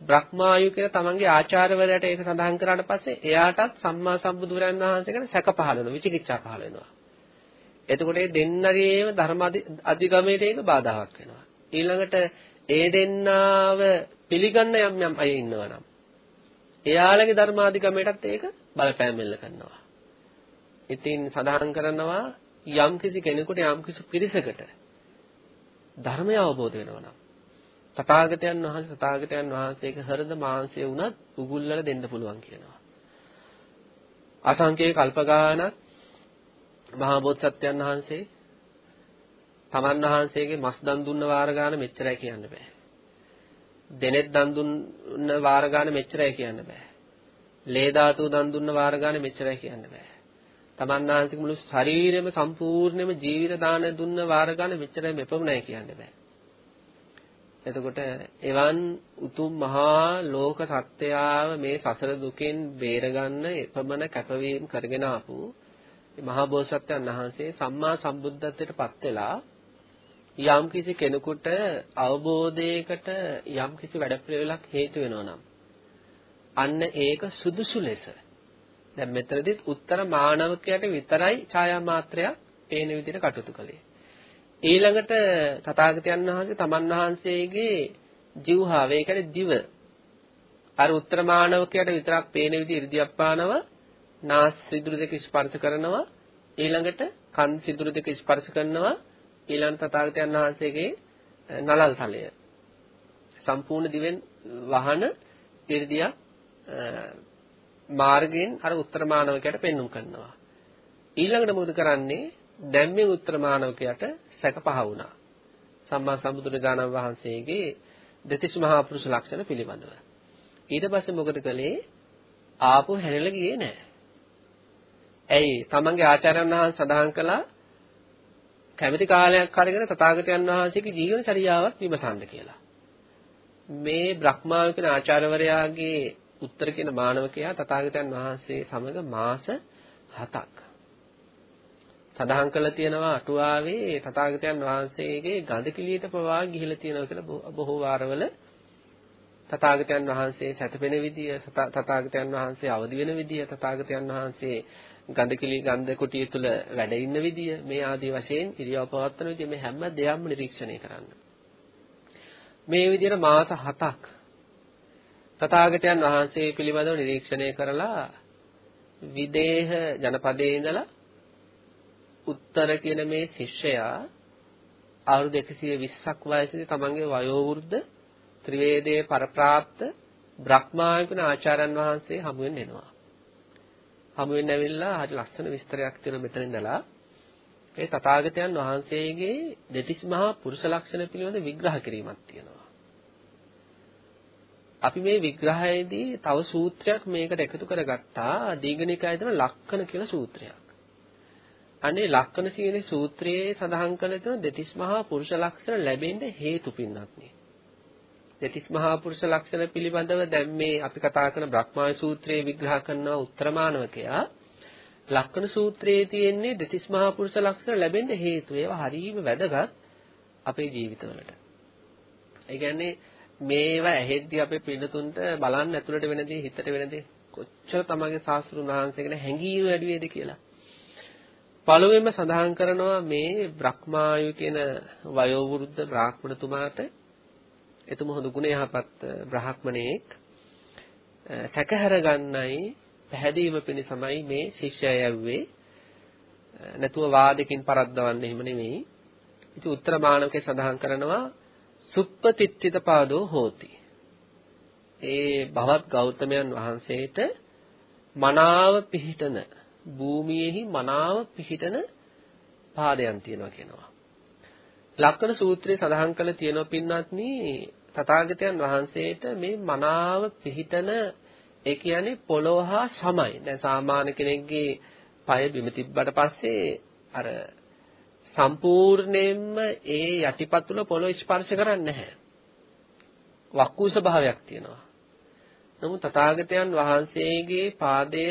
බ්‍රහ්මායු කියලා තමන්ගේ ආචාර්යවරයාට ඒක සඳහන් කරාට පස්සේ එයාටත් සම්මා සම්බුදුරයන් වහන්සේ ගැන සැක පහළ වෙනවා විචිකිච්ඡා පහළ වෙනවා. එතකොට ඒ දෙන්නගේම ධර්ම අධිගමයට ඒක බාධාවක් වෙනවා. ඊළඟට ඒ දෙන්නාව පිළිගන්න යම් යම් අය ඉන්නවා නම් එයාලගේ ධර්මාධිගමයටත් ඒක බලපෑම් එල්ල කරනවා. ඉතින් සඳහන් කරනවා යම් කිසි කෙනෙකුට යම් කිසි පිරිසකට ධර්මය අවබෝධ වෙනවා නම් තථාගතයන් වහන්සේ තථාගතයන් වහන්සේගේ හෘද මාංශය වුණත් උගුල්ලල දෙන්න පුළුවන් කියනවා. අසංකේ කල්පගානක් මහා බෝධිසත්වයන් වහන්සේ තමන් වහන්සේගේ මස් දන් දුන්න වාර ගාන මෙච්චරයි කියන්න බෑ. දෙනෙත් දන් දුන්න වාර ගාන මෙච්චරයි කියන්න බෑ. ලේ ධාතු දන් දුන්න වාර ගාන මෙච්චරයි කියන්න බෑ. තමන් වහන්සේගේ මුළු ශරීරෙම සම්පූර්ණයෙන්ම ජීවිත දාන දුන්න වාර ගාන මෙච්චරයි මෙපමණයි කියන්න බෑ. එතකොට එවන් උතුම් මහා ලෝක සත්‍යයව මේ සසර දුකෙන් බේරගන්න එපමණ කැපවීම කරගෙන ආපු මහා බෝසත්යන් වහන්සේ සම්මා සම්බුද්ධත්වයට පත් වෙලා යම් කිසි කෙනෙකුට අවබෝධයකට යම් කිසි වැඩපිළිවෙලක් හේතු වෙනවා නම් අන්න ඒක සුදුසු ලෙස. දැන් මෙතනදිත් උත්තර මානවකයට විතරයි ඡායා මාත්‍රයක් පේන විදිහට කටයුතු කළේ. ඊළඟට තථාගතයන් වහන්සේ තමන් වහන්සේගේ ජීවහාව ඒ කියන්නේ දිව. අර උත්තර මානවකයට විතරක් පේන විදිහ ඉර්ධියක් පානවා. නාස් සිදුරු දෙක ස්පර්ශ කරනවා ඊළඟට කන් සිදුරු දෙක ස්පර්ශ කරනවා ඊළඟ තථාගතයන් වහන්සේගේ නලල් තලය. සම්පූර්ණ දිවෙන් වහන irdiya මාර්ගයෙන් අර උත්තර මානවකයට පෙන්눔 කරනවා. ඊළඟට මොකද කරන්නේ? දැන් මේ උත්තර මානවකයට සැක පහ වුණා. සම්මා සම්බුදුන ගානම් වහන්සේගේ දෙතිස් මහා පුරුෂ ලක්ෂණ පිළිබඳව. ඊට පස්සේ මොකද කළේ? ආපහු හැරිලා ගියේ නැහැ ඇයි? තමන්ගේ ආචාර්යයන් වහන්සේ සඳහන් කළා කැමැති කාලයක් අරගෙන තථාගතයන් වහන්සේගේ ජීවන චර්යාවක් විමසන්න කියලා. මේ බ්‍රහ්මාවිකන ආචාර්යවරයාගේ උත්තර කියන මානවකයා තථාගතයන් වහන්සේ සමග මාස 7ක් සඳහන් කරලා තියෙනවා අටුවාවේ තථාගතයන් වහන්සේගේ ගඳ කිලියට පවා ගිහිලා තියෙනවා කියලා බොහෝ වාරවල තථාගතයන් වහන්සේ සැතපෙන විදිය තථාගතයන් වහන්සේ අවදි වෙන විදිය තථාගතයන් වහන්සේ ගඳ කිලි ගඳ කුටිය තුල වැඩ ඉන්න විදිය මේ ආදී වශයෙන් ඉරියව් පවත්වන විදිය මේ හැම දෙයක්ම නිරීක්ෂණය කරන්න. මේ විදිහට මාස 7ක් තථාගතයන් වහන්සේ පිළිබඳව නිරීක්ෂණය කරලා විදේහ ජනපදයේ ඉඳලා උත්තර කියන මේ ශිෂ්‍යයා අවුරුදු 120ක් වයසේදී තමන්ගේ වයෝවෘද්ධ ත්‍රිවේදයේ පරප්‍රාප්ත බ්‍රහ්මායුකන ආචාර්යන් වහන්සේ හමුවෙන් එනවා. හමුවෙන් ඇවිල්ලා හරි ලස්සන විස්තරයක් තියෙන මෙතන ඉඳලා ඒ තථාගතයන් වහන්සේගේ දෙතිස් මහා පුරුෂ ලක්ෂණ පිළිබඳ විග්‍රහ කිරීමක් තියෙනවා. අපි මේ විග්‍රහයේදී තව සූත්‍රයක් මේකට එකතු කරගත්තා දීඝනිකායේ තියෙන ලක්කන කියලා සූත්‍රයක්. අනේ ලක්කන කියන සූත්‍රයේ සඳහන් කරන තියෙන දෙතිස් මහා පුරුෂ ලක්ෂණ ලැබෙන්න හේතු පින්නක්නේ. දෙතිස් මහා පුරුෂ ලක්ෂණ පිළිබඳව දැන් මේ අපි කතා කරන බ්‍රහ්මාය සූත්‍රයේ විග්‍රහ කරනවා උත්තරමානවකයා ලක්කන සූත්‍රයේ තියෙන්නේ දෙතිස් මහා පුරුෂ ලක්ෂණ ලැබෙන්න හේතු. ඒවා හරීම වැදගත් අපේ ජීවිතවලට. ඒ කියන්නේ මේවා ඇහෙද්දි අපේ පින්නතුන්ට බලන්න ඇතුළට වෙන දේ හිතට වෙන දේ කොච්චර තමගේ ශාස්ත්‍රුන් වහන්සේගෙන හැඟීම වැඩි වේද කියලා. පළවෙනිම සඳහන් කරනවා මේ බ්‍රහ්මායු කියන වයෝවෘද්ධ බ්‍රාහ්මණතුමාට එතුම හොඳ ගුණ යහපත් බ්‍රාහ්මණයෙක්. සැකහැර ගන්නයි පැහැදීම පිණිසමයි මේ ශිෂ්‍යය යව්වේ. නැතුව වාදකින් පරද්දවන්න එහෙම නෙමෙයි. ඉතින් උත්තර මානවකේ සඳහන් කරනවා සුප්පතිත්තිත පාදෝ හෝති. ඒ භවත් ගෞතමයන් වහන්සේට මනාව පිහිටන භූමියේහි මනාව පිහිටන පාදයන් තියෙනවා කියනවා. ලක්කන සූත්‍රයේ සඳහන් කළ තියෙනවා පින්වත්නි තථාගතයන් වහන්සේට මේ මනාව පිහිටන ඒ කියන්නේ පොළොව හා සමයි. දැන් සාමාන්‍ය කෙනෙක්ගේ පය බිම තිබ්බට පස්සේ අර සම්පූර්ණයෙන්ම ඒ යටිපතුල පොළොව ස්පර්ශ කරන්නේ නැහැ. වක්කු ස්වභාවයක් තියෙනවා. නමුත් තථාගතයන් වහන්සේගේ පාදය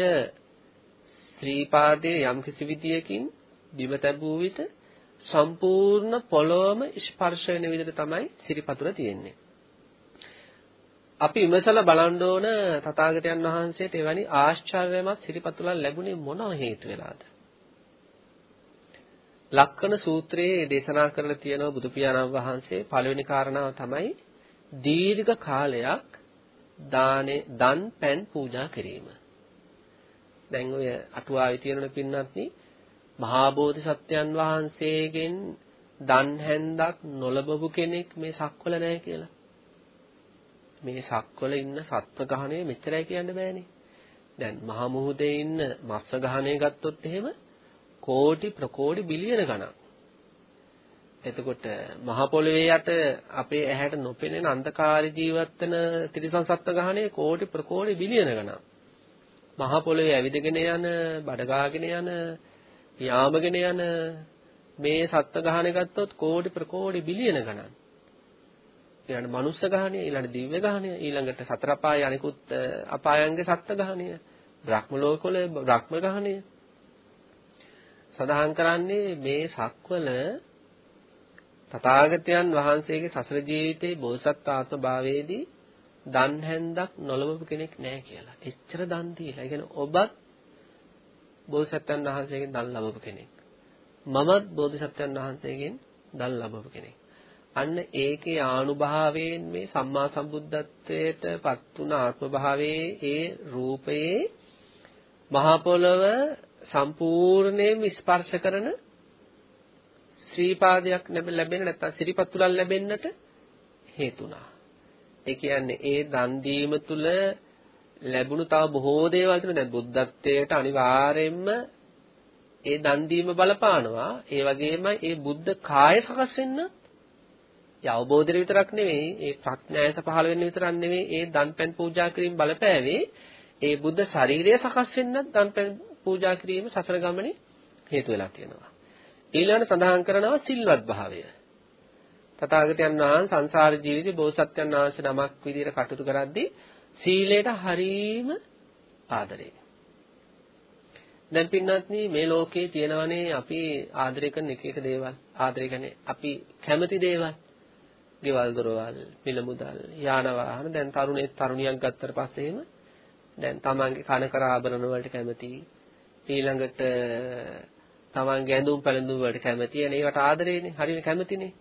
ශ්‍රී පාදයේ යම් කිසි විදියකින් බිම තැබූ විට සම්පූර්ණ පොළොවම ස්පර්ශ වෙන විදිහට තමයි සිරිපතුල තියෙන්නේ. අපි විමසලා බලන්න ඕන තථාගතයන් වහන්සේට එවැනි ආශ්චර්යමත් සිරිපතුලක් ලැබුණේ මොන හේතු වෙලාද? ලක්කන සූත්‍රයේ දේශනා කරලා තියෙනවා බුදු පියාණන් වහන්සේ පළවෙනි කාරණාව තමයි දීර්ඝ කාලයක් දානේ දන් පෑන් පූජා කිරීම. දැන් ඔය අටුවාවේ තියෙන පින්නත්නි මහා බෝධිසත්වයන් වහන්සේගෙන් දන් හැන්දක් නොලබපු කෙනෙක් මේ සක්වල නැහැ කියලා. මේ සක්වල ඉන්න සත්ව ගහණය මෙච්චරයි කියන්න බෑනේ. දැන් මහා මුහුදේ ඉන්න මත්ස්‍ය ගහණය ගත්තොත් එහෙම කෝටි ප්‍රකෝටි බිලියන ගණන්. එතකොට මහ පොළොවේ යට අපේ ඇහැට නොපෙනෙන අන්ධකාර ජීවත් වෙන ත්‍රිසං සත්ත්ව ගහණය කෝටි ප්‍රකෝටි බිලියන ගණන්. මහ පොළොවේ ඇවිදගෙන යන, බඩගාගෙන යන යාමගෙන යන මේ සත්ත්ව ගහන ගත්තොත් කෝටි ප්‍රකෝටි බිලියන ගණන්. ඊළඟ මනුස්ස ගහණය, ඊළඟ දිව්‍ය ගහණය, ඊළඟට සතර අපාය අනිකුත් අපායන්ගේ සත්ත්ව ගහණය, බ්‍රහ්ම ලෝකවල බ්‍රහ්ම ගහණය. සඳහන් කරන්නේ මේ සක්වල තථාගතයන් වහන්සේගේ සසර ජීවිතේ බෝසත් ආත්ම භාවයේදී දන් හැන්දක් නොලබපු කෙනෙක් නැහැ කියලා. එච්චර දන් දීලා. ඒ කියන්නේ ඔබත් බෝධිසත්වයන් වහන්සේගෙන් දන් ලැබපු කෙනෙක්. මමත් බෝධිසත්වයන් වහන්සේගෙන් දන් ලැබපු කෙනෙක්. අන්න ඒකේ ආනුභාවයෙන් මේ සම්මා සම්බුද්ධත්වයට පත් වුණ ආත්ම භාවයේ ඒ රූපයේ මහ පොළව සම්පූර්ණයෙන් ස්පර්ශ කරන ශ්‍රීපාදයක් ලැබෙන්න නැත්නම් සිරිපත්තුලක් ලැබෙන්නට හේතුණා. ඒ කියන්නේ ඒ දන් දීම තුල ලැබුණු තව බොහෝ දේවල් තියෙනවා. දැන් බුද්ධත්වයට අනිවාර්යයෙන්ම ඒ දන් දීම බලපානවා. ඒ වගේම ඒ බුද්ධ කාය සකස් වෙන්න ඒ අවබෝධය විතරක් නෙවෙයි, ඒ ප්‍රඥායත පහළ වෙන්න විතරක් නෙවෙයි, ඒ දන් පෙන් පූජා කිරීම බලපෑවේ ඒ බුද්ධ ශරීරය සකස් වෙන්නත් දන් පෙන් පූජා කිරීම සසර ගමනේ හේතු වෙලා තියෙනවා. ඊළඟට සඳහන් කරනවා සිල්වත් භාවය. තථාගතයන් වහන්සේ සංසාර ජීවිතේ බෝසත්යන් වහන්සේ නමක් විදිහට කටයුතු කරද්දී සීලයට හරීම ආදරේ. දැන් පින්නත්නි මේ ලෝකේ තියෙනවනේ අපි ආදරය කරන එක එක දේවල්. ආදරය කියන්නේ අපි කැමති දේවල්. ගෙවල් දොරවල්, මිල මුදල්, යාන වාහන. දැන් තරුණේ තරුණියක් ගත්තට පස්සේ එහෙම දැන් තමන්ගේ කන කර ආභරණ වලට කැමති. ඊළඟට තමන්ගේ ඇඳුම් පැළඳුම් වලට කැමති. එනේ ඒවට ආදරේනේ. හරියට කැමතිනේ.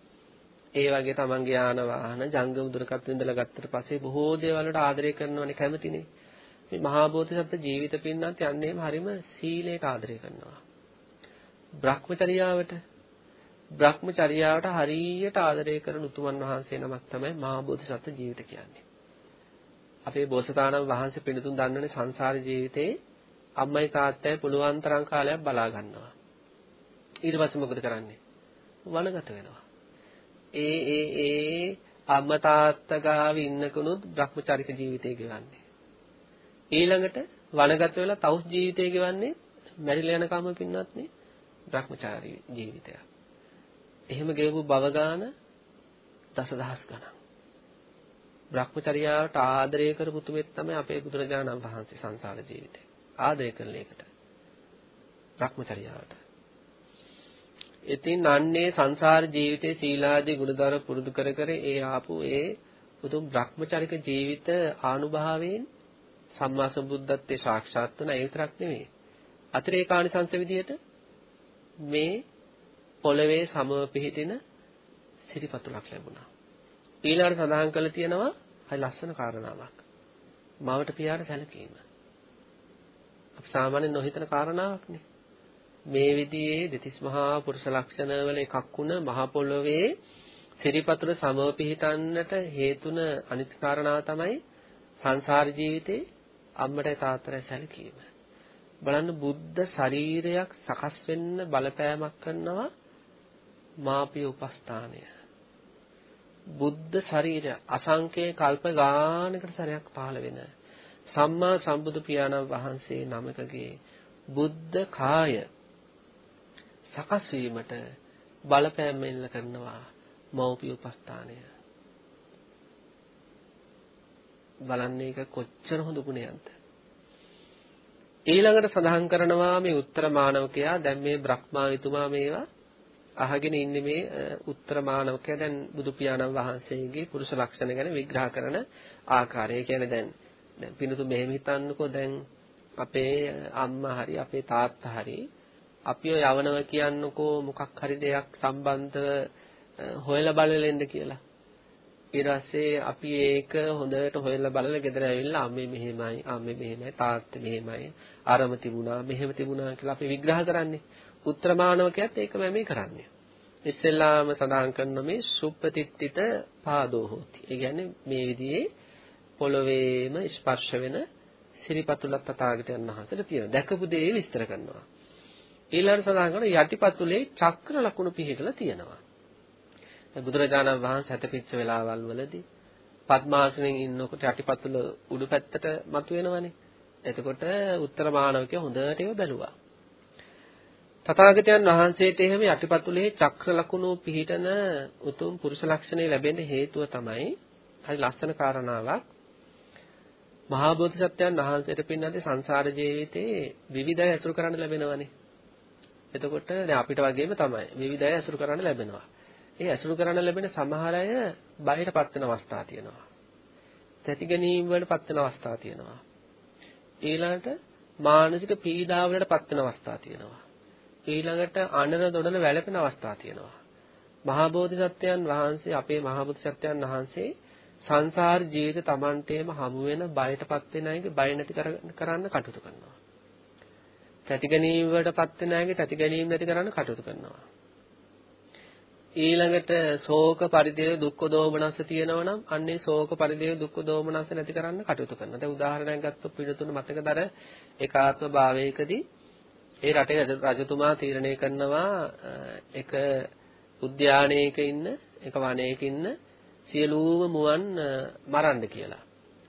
ඒ වගේ තමන්ගේ යාන වාහන ජංගම දුරකථන ඉඳලා ගත්තට පස්සේ බොහෝ දේවල් වලට ආදරය කරනවනේ කැමතිනේ. මේ මහා බෝධිසත්ව ජීවිත පින්නත් යන්නේම හරීම සීලයට ආදරය කරනවා. භ්‍රමචර්යාවට භ්‍රමචර්යාවට හරියට ආදරය කරන උතුමන් වහන්සේ නමක් තමයි මහා බෝධිසත්ව ජීවිත කියන්නේ. අපේ බෝසතාණන් වහන්සේ පිළිතුන් දන්නනේ සංසාර ජීවිතේ අම්මයි තාත්තයි පුළුවන් තරම් කාලයක් බලා ගන්නවා. ඊට පස්සේ මොකද කරන්නේ? වනගත වෙනවා. ඒ ඒ ඒ අම්මා තාත්තා ගාව ඉන්නකුණුත් භ්‍රමචාරික ජීවිතය ගෙවන්නේ. ඊළඟට වනගත වෙලා තවුස් ජීවිතය ගෙවන්නේ මැරිලා යනකම පින්නත් නේ භ්‍රමචාරී ජීවිතයක්. එහෙම ගෙවපු බව ගාන දසදහස් ගණන්. භ්‍රමචර්යාවට ආදරය කරපු තුමෙත් තමයි අපේ බුදුරජාණන් වහන්සේ සංසාර ජීවිතේ. ආදරය කරන එකට. භ්‍රමචර්යාවට. ඉතින් අන්නේ සංසාර ජීවිතේ සීලාදී ගුණධර්ම පුරුදු කර කර ඒ ආපු ඒ උතුම් භ්‍රමචරික ජීවිත ආනුභාවයෙන් සම්මා සම්බුද්ධත්වයේ සාක්ෂාත් වන ඒ විතරක් නෙවෙයි. අතිරේකානිසංස විදියට මේ පොළවේ සමව පිහිටින සිරිපතුලක් ලැබුණා. ඊළඟට සඳහන් කරලා තියෙනවා හරි ලස්සන කාරණාවක්. මවට පියාට සැලකීම. අපි සාමාන්‍යයෙන් නොහිතන කාරණාවක්නේ. මේ විදිහේ දෙතිස් මහා පුරුෂ ලක්ෂණ වල එකක් වුණ මහ පොළොවේ සිරිපතුල සමව පිහිටන්නට හේතුන අනිත් කාරණාව තමයි සංසාර ජීවිතේ අම්මටයි තාත්තටයි සැලකීම. බලන්න බුද්ධ ශරීරයක් සකස් වෙන්න බලපෑමක් කරනවා මාපිය උපස්ථානය. බුද්ධ ශරීරය අසංකේ කල්ප ගානකට සැරයක් පහළ වෙන සම්මා සම්බුදු පියාණන් වහන්සේ නමකගේ බුද්ධ කාය සකස් වීමට බලපෑම් එල්ල කරනවා මෞපිය උපස්ථානය. බලන්නේ ඒක කොච්චර හොඳ ගුණයක්ද? ඊළඟට සඳහන් කරනවා මේ උත්තර මානවකයා දැන් මේ බ්‍රහ්මාවිතුමා මේවා අහගෙන ඉන්නේ මේ උත්තර මානවකයා දැන් බුදු පියාණන් වහන්සේගේ පුරුෂ ලක්ෂණ ගැන විග්‍රහ කරන ආකාරය. ඒ කියන්නේ දැන් දැන් පිනුතු මෙහෙම හිතන්නකෝ දැන් අපේ අම්මා හරි අපේ තාත්තා හරි අපිව යවනවා කියන්නකෝ මොකක් හරි දෙයක් සම්බන්ධව හොයලා බලලෙන්න කියලා. ඊට පස්සේ අපි ඒක හොඳට හොයලා බලලා ගෙදර ඇවිල්ලා අම්මේ මෙහෙමයි අම්මේ මෙහෙමයි තාත්තේ මෙහෙමයි අරම තිබුණා මෙහෙම තිබුණා කියලා අපි විග්‍රහ කරන්නේ. උත්තරමානවකයත් ඒකම මේ කරන්නේ. ඉස්සෙල්ලාම සඳහන් කරන මේ සුප්පතිත්තිත පාදෝ හෝති. ඒ කියන්නේ මේ විදිහේ පොළවේම ස්පර්ශ වෙන සිරිපතුලක් තථාගතයන් වහන්සේට තියෙනවා. දැකපු දේ විස්තර කරනවා. ඊළඟට සඳහන් කරන යටිපතුලේ චක්‍ර ලකුණු පිහිටලා තියෙනවා. බුදුරජාණන් වහන්සේ හැතපිච්ච වෙලාවල් වලදී පద్මාසනෙන් ඉන්නකොට යටිපතුල උඩු පැත්තට මතුවෙනවනේ. එතකොට උත්තර මානවකයා හොඳට ඒව බැලුවා. තථාගතයන් වහන්සේට එහෙම යටිපතුලේ චක්‍ර ලකුණු පිහිටන උතුම් පුරුෂ ලක්ෂණේ ලැබෙන්න හේතුව තමයි හරි ලස්සන කාරණාවක්. මහා බෝධිසත්වයන් වහන්සේට පින්නදී සංසාර ජීවිතේ විවිධය ඇසුරු කරන්න ලැබෙනවනේ. එතකොට දැන් අපිට වගේම තමයි විවිධ අය ඇසුරු කරන්න ලැබෙනවා. ඒ ඇසුරු කරන්න ලැබෙන සමහර අය බයටපත් වෙන අවස්ථා තියෙනවා. තැති ගැනීම වලටපත් වෙන අවස්ථා තියෙනවා. ඊළඟට මානසික පීඩාවලටපත් වෙන අවස්ථා තියෙනවා. ඊළඟට අනර දොඩන වැළපෙන අවස්ථා තියෙනවා. මහා බෝධිසත්වයන් වහන්සේ අපේ මහා බෝධිසත්වයන් වහන්සේ සංසාර ජීවිත Tamanteම හමු වෙන බයටපත් වෙන අයගේ බය නැති කරන්න කටයුතු කරනවා. තැති ගැනීම වලටපත් වෙන අයගේ තැති ගැනීම නැති කරන්න කටයුතු කරනවා. ඊළඟට ශෝක පරිදේව දුක්ඛ දෝමනස තියෙනවා නම් අන්නේ ශෝක පරිදේව දුක්ඛ දෝමනස නැති කරන්න කටයුතු කරනවා. දැන් උදාහරණයක් ගත්තොත් පිළිතුරු මතකදර ඒකාත්ම භාවයකදී ඒ රටේ රජතුමා තීරණය කරනවා එක උද්‍යානයක ඉන්න එක වනයක ඉන්න සියලුම මුවන් මරන්න කියලා.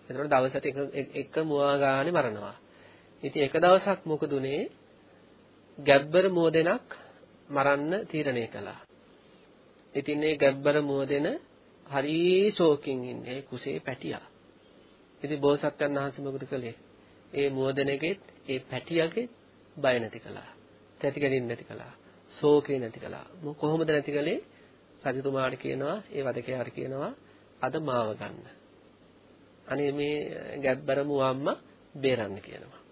එතකොට දවසට එක එක මුවා ගානේ මරනවා. ඉතින් එක දවසක් මොකද උනේ? ගැබ්බර මුව දෙනක් මරන්න තීරණය කළා. ඉතින් මේ ගැබ්බර මුවදෙන හරි ශෝකින් ඉන්නේ කුසේ පැටියා. ඉතින් බෝසත්යන් වහන්සේ මොකද කළේ? ඒ මුවදෙනගෙත් ඒ පැටියගෙත් බය නැති කළා. තැති ගැනීම නැති කළා. ශෝකේ නැති කළා. කොහොමද නැති කළේ? රජතුමාට කියනවා, ඒ වදකයාට කියනවා අද මාව ගන්න. අනේ මේ ගැබ්බර මුවම්ම බේරන්න කියනවා.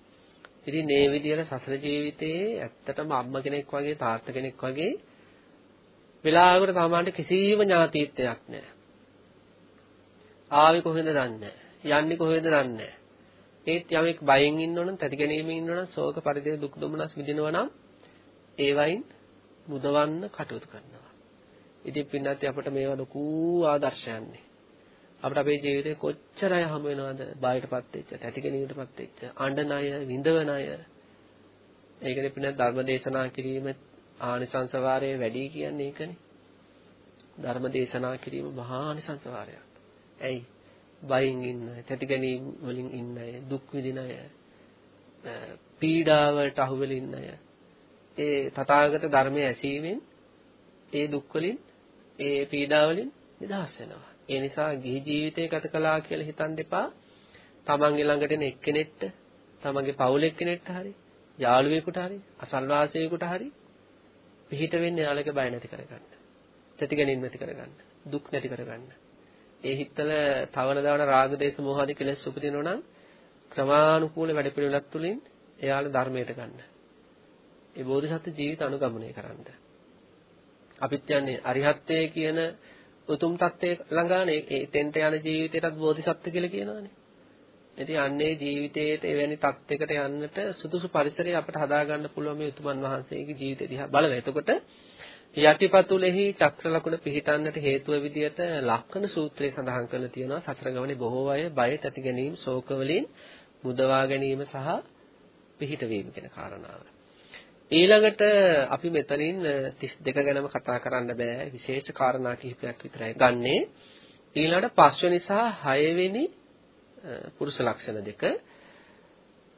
ඉතින් මේ විදිහට සසර ජීවිතයේ ඇත්තටම අම්මා කෙනෙක් වගේ තාත්තා කෙනෙක් වගේ වෙලාවකට සාමාන්‍ය කිසිම ඥාතීත්වයක් නැහැ. ආවේ කොහෙන්ද දන්නේ යන්නේ කොහෙද දන්නේ ඒත් යමෙක් බයෙන් ඉන්නවනම් තැති ගැනීමෙන් ඉන්නවනම් ශෝක පරිදේ දුක් දුමනස් විඳිනවා නම් ඒවයින් මුදවන්න කටයුතු කරනවා. ඉතින් පින්නත් අපිට මේවා ලොකු ආදර්ශයන්නේ. අපිට අපේ ජීවිතේ කොච්චර අය හමු වෙනවද බාහිරටපත් වෙච්ච, තැති ගැනීමටපත් වෙච්ච, අඬන අය, විඳවන අය. ඒකනේ පින්නත් ධර්ම දේශනා කිරීම ආනිසංස වාරයේ වැඩි කියන්නේ ඒකනේ. ධර්ම දේශනා කිරීම මහා ආනිසංස වාරයක්. ඇයි? බයින් ඉන්න, තැති ගැනීම වලින් ඉන්න අය, දුක් විඳින අය, පීඩාවට අහු වෙලා ඉන්න අය. ඒ තථාගත ධර්මයේ ඇසීමෙන් ඒ දුක් වලින්, ඒ පීඩා වලින් නිදහස් වෙනවා. ඒ නිසා ගිහි ජීවිතය ගත කළා කියලා හිතන් දෙපා. තමන්ගේ ළඟට එන එක්කෙනෙක්ට, තමන්ගේ පවුල එක්කෙනෙක්ට හරි, යාළුවෙකුට හරි, අසල්වාසියෙකුට හරි පිහිට වෙන්නේ යාළුවගේ බය නැති කරගන්න. තැති ගැනීම නැති කරගන්න. දුක් නැති කරගන්න. ඒ හිතවල තවන දවන රාග දේශ මොහ ආදී කෙලෙස් උපදිනවා නම් ක්‍රමානුකූල වැඩ පිළිවෙලක් තුලින් එයාලා ධර්මයට ගන්න. ඒ බෝධිසත්ව ජීවිත අනුගමනය කරන්න. අපිත් යන්නේ අරිහත්ත්වයේ කියන උතුම් தත්ත්වයේ ළඟානේ ඒ තෙන්ට යන ජීවිතයටත් බෝධිසත්ව කියලා කියනවානේ. ඉතින් අන්නේ ජීවිතයේට එවැනි තත්යකට යන්නට සුදුසු පරිසරය අපිට හදාගන්න පුළුවන් මේ උතුමන් වහන්සේගේ ජීවිතය දිහා බලලා. එතකොට යටිපතුලෙහි චක්‍ර ලකුණ පිහිටන්නට හේතුව විදියට ලක්කන සූත්‍රයේ සඳහන් කරලා තියෙනවා සතර ගමනේ බොහෝ අය බය තැති ගැනීම, ශෝක වලින් මුදවා ගැනීම සහ පිහිට වීම කියන කාරණාව. ඊළඟට අපි මෙතනින් 32 ගැනම කතා කරන්න බෑ. විශේෂ කාරණා කිහිපයක් විතරයි ගන්නෙ. ඊළඟට පස්වෙනි සහ හයවෙනි පුරුෂ ලක්ෂණ දෙක.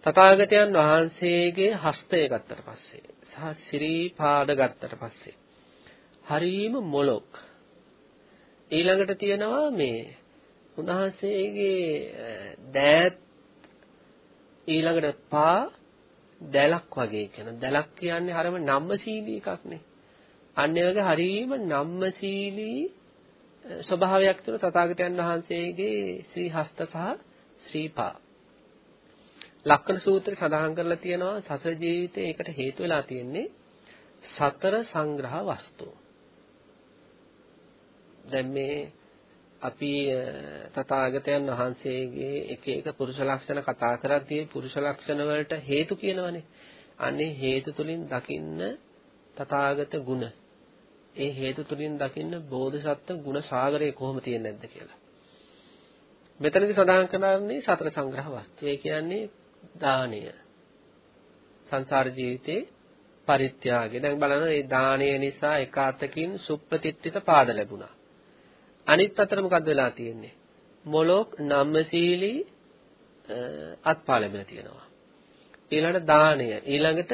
තථාගතයන් වහන්සේගේ හස්තය ගත්තට පස්සේ සහ ශ්‍රී පාද ගත්තට පස්සේ හරීම මොලොක්. ඊළඟට තියෙනවා මේ උන්වහන්සේගේ දෑත් ඊළඟට පා දැලක් වගේ කියන. දැලක් කියන්නේ හරිම නම්මශීලී එකක් නේ. අන්න ඒ වගේ හරීම නම්මශීලී ස්වභාවයක් තුන තථාගතයන් වහන්සේගේ ශ්‍රී හස්ත සහ ශ්‍රීපා ලක්කන සූත්‍රය සඳහන් කරලා තියෙනවා සසර ජීවිතේ ඒකට හේතු වෙලා තියෙන්නේ සතර සංග්‍රහ වස්තු. දැන් මේ අපි තථාගතයන් වහන්සේගේ එක එක පුරුෂ ලක්ෂණ කතා කරද්දී පුරුෂ ලක්ෂණ වලට හේතු කියනවනේ. අනේ හේතු තුලින් දකින්න තථාගත ගුණ. ඒ හේතු තුලින් දකින්න බෝධිසත්ව ගුණ සාගරය කොහොම තියෙන්නේ නැද්ද කියලා. මෙතනදී සඳහන් කරන්නේ සතර සංග්‍රහ වස්තු. ඒ කියන්නේ දානය. සංසාර ජීවිතේ පරිත්‍යාගය. දැන් බලන්න මේ දානය නිසා එක අතකින් සුප්‍රතිත්ථිත පාද ලැබුණා. අනිත් අතට මොකද්ද වෙලා තියෙන්නේ? මොලොක් නම්මශීලී අත්පා ලැබිලා තියෙනවා. ඊළඟට දානය, ඊළඟට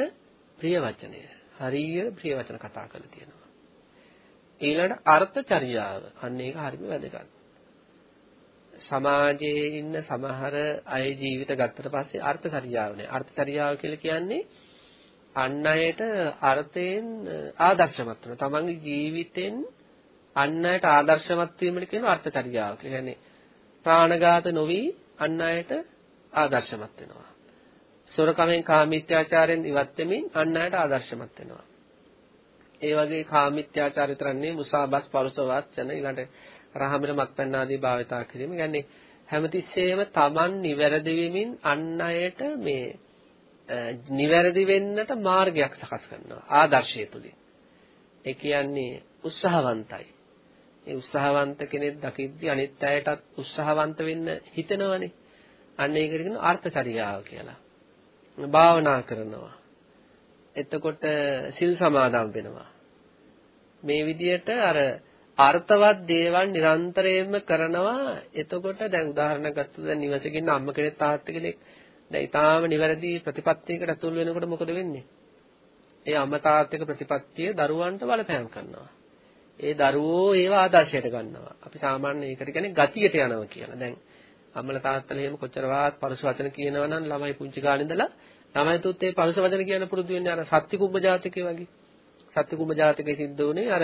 ප්‍රිය වචනය. හරියට ප්‍රිය වචන කතා කරලා තියෙනවා. ඊළඟට අර්ථචර්යාව. අන්න ඒක හරිම වැදගත්. සමාජයේ ඉන්න සමහර අය ජීවිත ගත්තට පස්සේ අර්ථචරියාව නෑ. අර්ථචරියාව කියලා කියන්නේ අන් අයට අර්ථයෙන් ආදර්ශමත් වෙන. තමන්ගේ ජීවිතෙන් අන් අයට ආදර්ශමත් වීමට කියන අර්ථචරියාව. ඒ කියන්නේ ප්‍රාණඝාත නොවි අන් අයට ආදර්ශමත් වෙනවා. සොරකමෙන් කාමීත්‍යාචාරයෙන් ඉවත් වෙමින් අන් අයට ආදර්ශමත් වෙනවා. ඒ වගේ කාමීත්‍යාචාර විතරක් නෙවෙයි මුසාබස් පරුස වචන ඊළඟට රහමිර මත්පැන් ආදී භාවිතා කිරීම. කියන්නේ හැමතිස්සෙම Taman නිවැරදි වෙමින් අන් අයට මේ නිවැරදි වෙන්නට මාර්ගයක් සකස් කරනවා ආදර්ශය තුලින්. ඒ කියන්නේ උත්සාහවන්තයි. ඒ උත්සාහවන්ත කෙනෙක් දකිද්දි අනිත් අයටත් උත්සාහවන්ත වෙන්න හිතෙනවනේ. අන්න ඒකට කියන අර්ථචරියාව කියලා. භාවනා කරනවා. එතකොට සිල් සමාදන් වෙනවා. මේ විදිහට අර අර්ථවත් දේවල් නිරන්තරයෙන්ම කරනවා. එතකොට දැන් උදාහරණයක් ගත්තොත් දැන් නිවසක ඉන්න අම්ම කෙනෙක් තාත්තා කෙනෙක් දැන් ඊටාම නිවැරදි ප්‍රතිපත්තියකට අතුල් වෙනකොට මොකද වෙන්නේ? ඒ අම්මා තාත්තගේ ප්‍රතිපත්තිය දරුවන්ට බලපෑම් කරනවා. ඒ දරුවෝ ඒව ආදර්ශයට ගන්නවා. අපි සාමාන්‍ය ඒකට කියන්නේ ගතියට යනවා කියලා. දැන් අම්මලා තාත්තලා එහෙම කොච්චරවත් පරුස වචන කියනවා නම් ළමයි පුංචි කාලේ ඉඳලා ළමයිතුත් ඒ පරුස වචන කියන පුරුදු වෙන්නේ අර සත්‍ය කුඹ ජාතකයේ වගේ. සත්‍ය කුඹ ජාතකයේ සිද්ධ වුණේ අර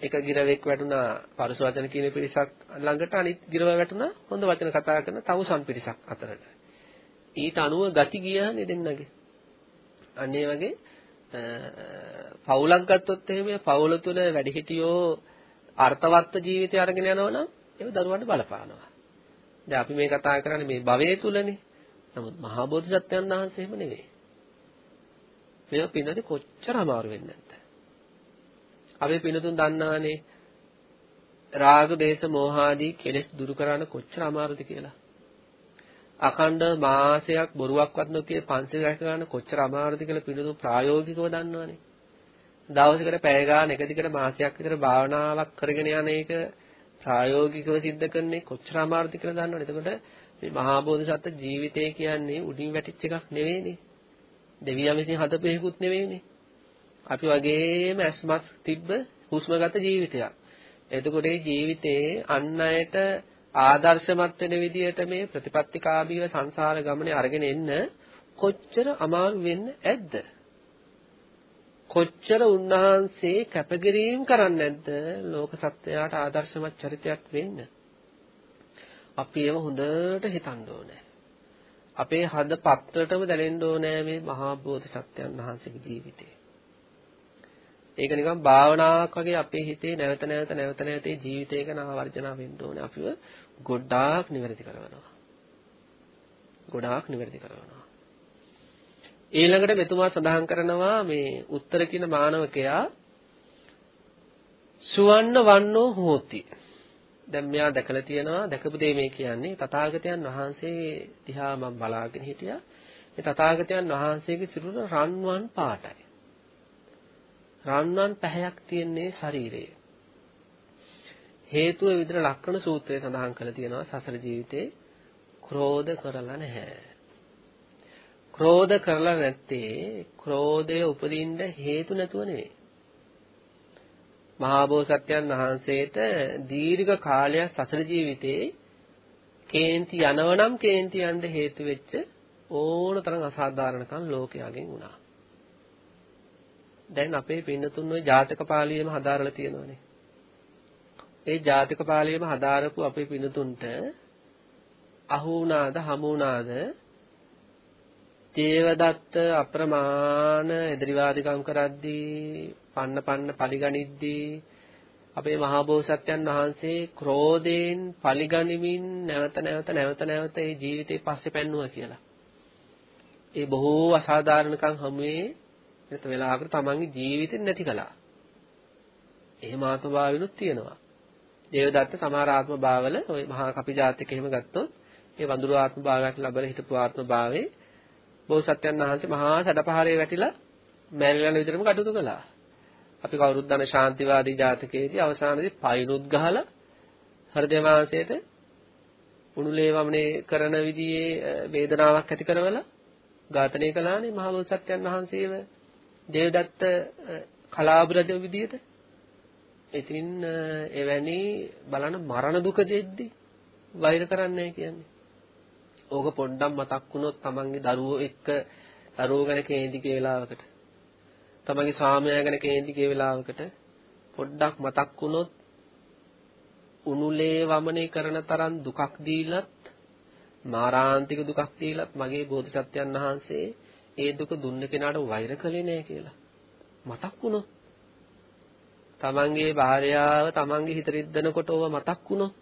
එක ගිරවෙක් වැටුණා පරුස වචන කියන පිරිසක් ළඟට අනිත් ගිරව වැටුණා හොඳ වචන කතා කරන තවුසන් පිරිසක් අතරට. ඊට අනුව ගති ගියානේ දෙන්නගේ. අන්න ඒ වගේ පවුලක් ගත්තොත් එහෙම පවුල තුල වැඩිහිටියෝ අර්ථවත් ජීවිතය අරගෙන යනවනම් ඒක දරුවන්ට බලපානවා. දැන් අපි මේ කතා කරන්නේ මේ භවයේ තුලනේ. නමුත් මහා බෝධිසත්වයන් වහන්සේ එහෙම නෙවෙයි. මේවා පින්නදී කොච්චර අමාරු වෙන්නේ නැද්ද? අපි පින්නතුන් දන්නානේ රාග, දේශ, මෝහ ආදී කෙලෙස් දුරු කරන්න කොච්චර අමාරුද කියලා. අඛණ්ඩ මාසයක් බොරුවක්වත් නොකිය පන්සිල් රැක ගන්න කොච්චර අමාරුද කියලා පිළිතුරු ප්‍රායෝගිකව දන්නවනේ. දවසකට පැය ගාන එක දිගට මාසයක් විතර භාවනාවක් කරගෙන යන එක ප්‍රායෝගිකව සිද්ධ කරන්නේ කොච්චර අමාරුද කියලා දන්නවනේ. එතකොට මේ මහා බෝධිසත්ව ජීවිතය කියන්නේ උඩින් වැටිච්ච එකක් නෙවෙයිනේ. දෙවියන් විසින් හදපු එකකුත් නෙවෙයිනේ. අපි වගේම ඇස්මස් තිබ්බ හුස්මගත ජීවිතයක්. එතකොට මේ ජීවිතේ අන් අයට ආදර්ශමත් වෙන විදිහට මේ ප්‍රතිපත්තිකාභීව සංසාර ගමනේ අරගෙන එන්න කොච්චර අමාරු වෙන්න ඇද්ද? කොච්චර උන්වහන්සේ කැපකිරීම කරන්නේ නැද්ද ලෝක සත්වයාට ආදර්ශමත් චරිතයක් වෙන්න? අපි ඒව හොඳට හිතන්න ඕනේ. අපේ හද පත්‍රයටම දැනෙන්න ඕනේ මේ මහා බෝධිසත්වයන් වහන්සේගේ ජීවිතේ. ඒක නිකන් භාවනාවක් වගේ අපේ හිතේ නැවත නැවත නැවත නැවත ජීවිතය ගැන ආවර්ජනා වෙන්න ඕනේ. අපිව ගොඩාක් නිවැරදි කරනවා. ගොඩාක් නිවැරදි කරනවා. ඊළඟට මෙතුමා සඳහන් කරනවා මේ උත්තර කියන මානවකයා සුවන්න වන්නෝ හෝති. දැන් මෙයා දැකලා තියෙනවා දැකපු දේ මේ කියන්නේ තථාගතයන් වහන්සේ දිහා මම බලාගෙන හිටියා. ඒ තථාගතයන් වහන්සේගේ සිරුර රන්වන් පාටයි. රන්වන් පැහැයක් තියෙන්නේ ශරීරයේ. හේතුව විතර ලක්කන සූත්‍රයේ සඳහන් කරලා තියෙනවා සසර ජීවිතේ ක්‍රෝධ කරලා නැහැ. ක්‍රෝධ කරලා නැත්තේ ක්‍රෝධය උපදින්න හේතු නැතුව නෙවෙයි. මහා බෝසත්යන් වහන්සේට දීර්ඝ කාලයක් සසර ජීවිතේ කේන්ති යනවනම් කේන්ති යන්න හේතු වෙච්ච ඕන තරම් අසාධාරණකම් ලෝකයාගෙන් වුණා. දැන් අපේ පින්නතුන් ওই ජාතක පාළියෙම හදාරලා තියෙනවානේ. ඒ ජාතක පාළියෙම හදාරපු අපේ පින්නතුන්ට අහු වුණාද හමු වුණාද දේවදත්ත අප්‍රමාණ එදිරිවාදිකම් කරද්දී පන්න පන්න පරිගනිද්දී අපේ මහා බෝසත්යන් වහන්සේ ක්‍රෝධයෙන් පරිගනිමින් නැවත නැවත නැවත නැවත ඒ ජීවිතේ පස්සේ පැන්නුවා කියලා. ඒ බොහෝ අසාධාරණකම් හැමුවේ නැත වෙලාවකට තමන්ගේ ජීවිතේ නැති කළා. එහෙම ආත්ම භාවිනුත් තියෙනවා. දේවදත්ත සමහර ආත්ම භාවවල ওই මහා කපි ජාතික එහෙම ගත්තොත් ඒ වඳුරු ආත්ම භාවයක් ලැබලා හිටපු ආත්ම භාවයේ බෝසත්යන් වහන්සේ මහා සැඩපහරේ වැටිලා මැරිලා යන විදිහටම කටයුතු කළා. අපි කවුරුත් දන්න ශාන්තිවාදී ජාතකයේදී අවසානයේදී පයින්ුත් ගහලා හෘදේවාංශයට උණුලේ වමනේ කරන විදිහේ වේදනාවක් ඇති කරවලා ඝාතනය කළානේ මහා බෝසත්යන් වහන්සේව දේවදත්ත කලාබුරජ විදියට ඉතින් එවැනි බලන මරණ දුක දෙද්දි වෛර කරන්නේ කියන්නේ. ඕක පොඩ්ඩක් මතක් වුණොත් තමන්ගේ දරුවෝ එක්ක දරුවෝ ගැන කේන්ති කිය වෙලාවකට තමන්ගේ ස්වාමියා ගැන කේන්ති කිය වෙලාවකට පොඩ්ඩක් මතක් වුණොත් උනුලේ වමනේ කරන තරම් දුකක් දීලත් මාරාන්තික දුකක් දීලත් මගේ බෝධිසත්වයන් වහන්සේ ඒ දුක දුන්න කෙනාට වෛර කළේ නෑ කියලා. මතක් වුණොත් තමන්ගේ භාර්යාව තමන්ගේ හිත රිද්දනකොට ඕව මතක් වුණොත්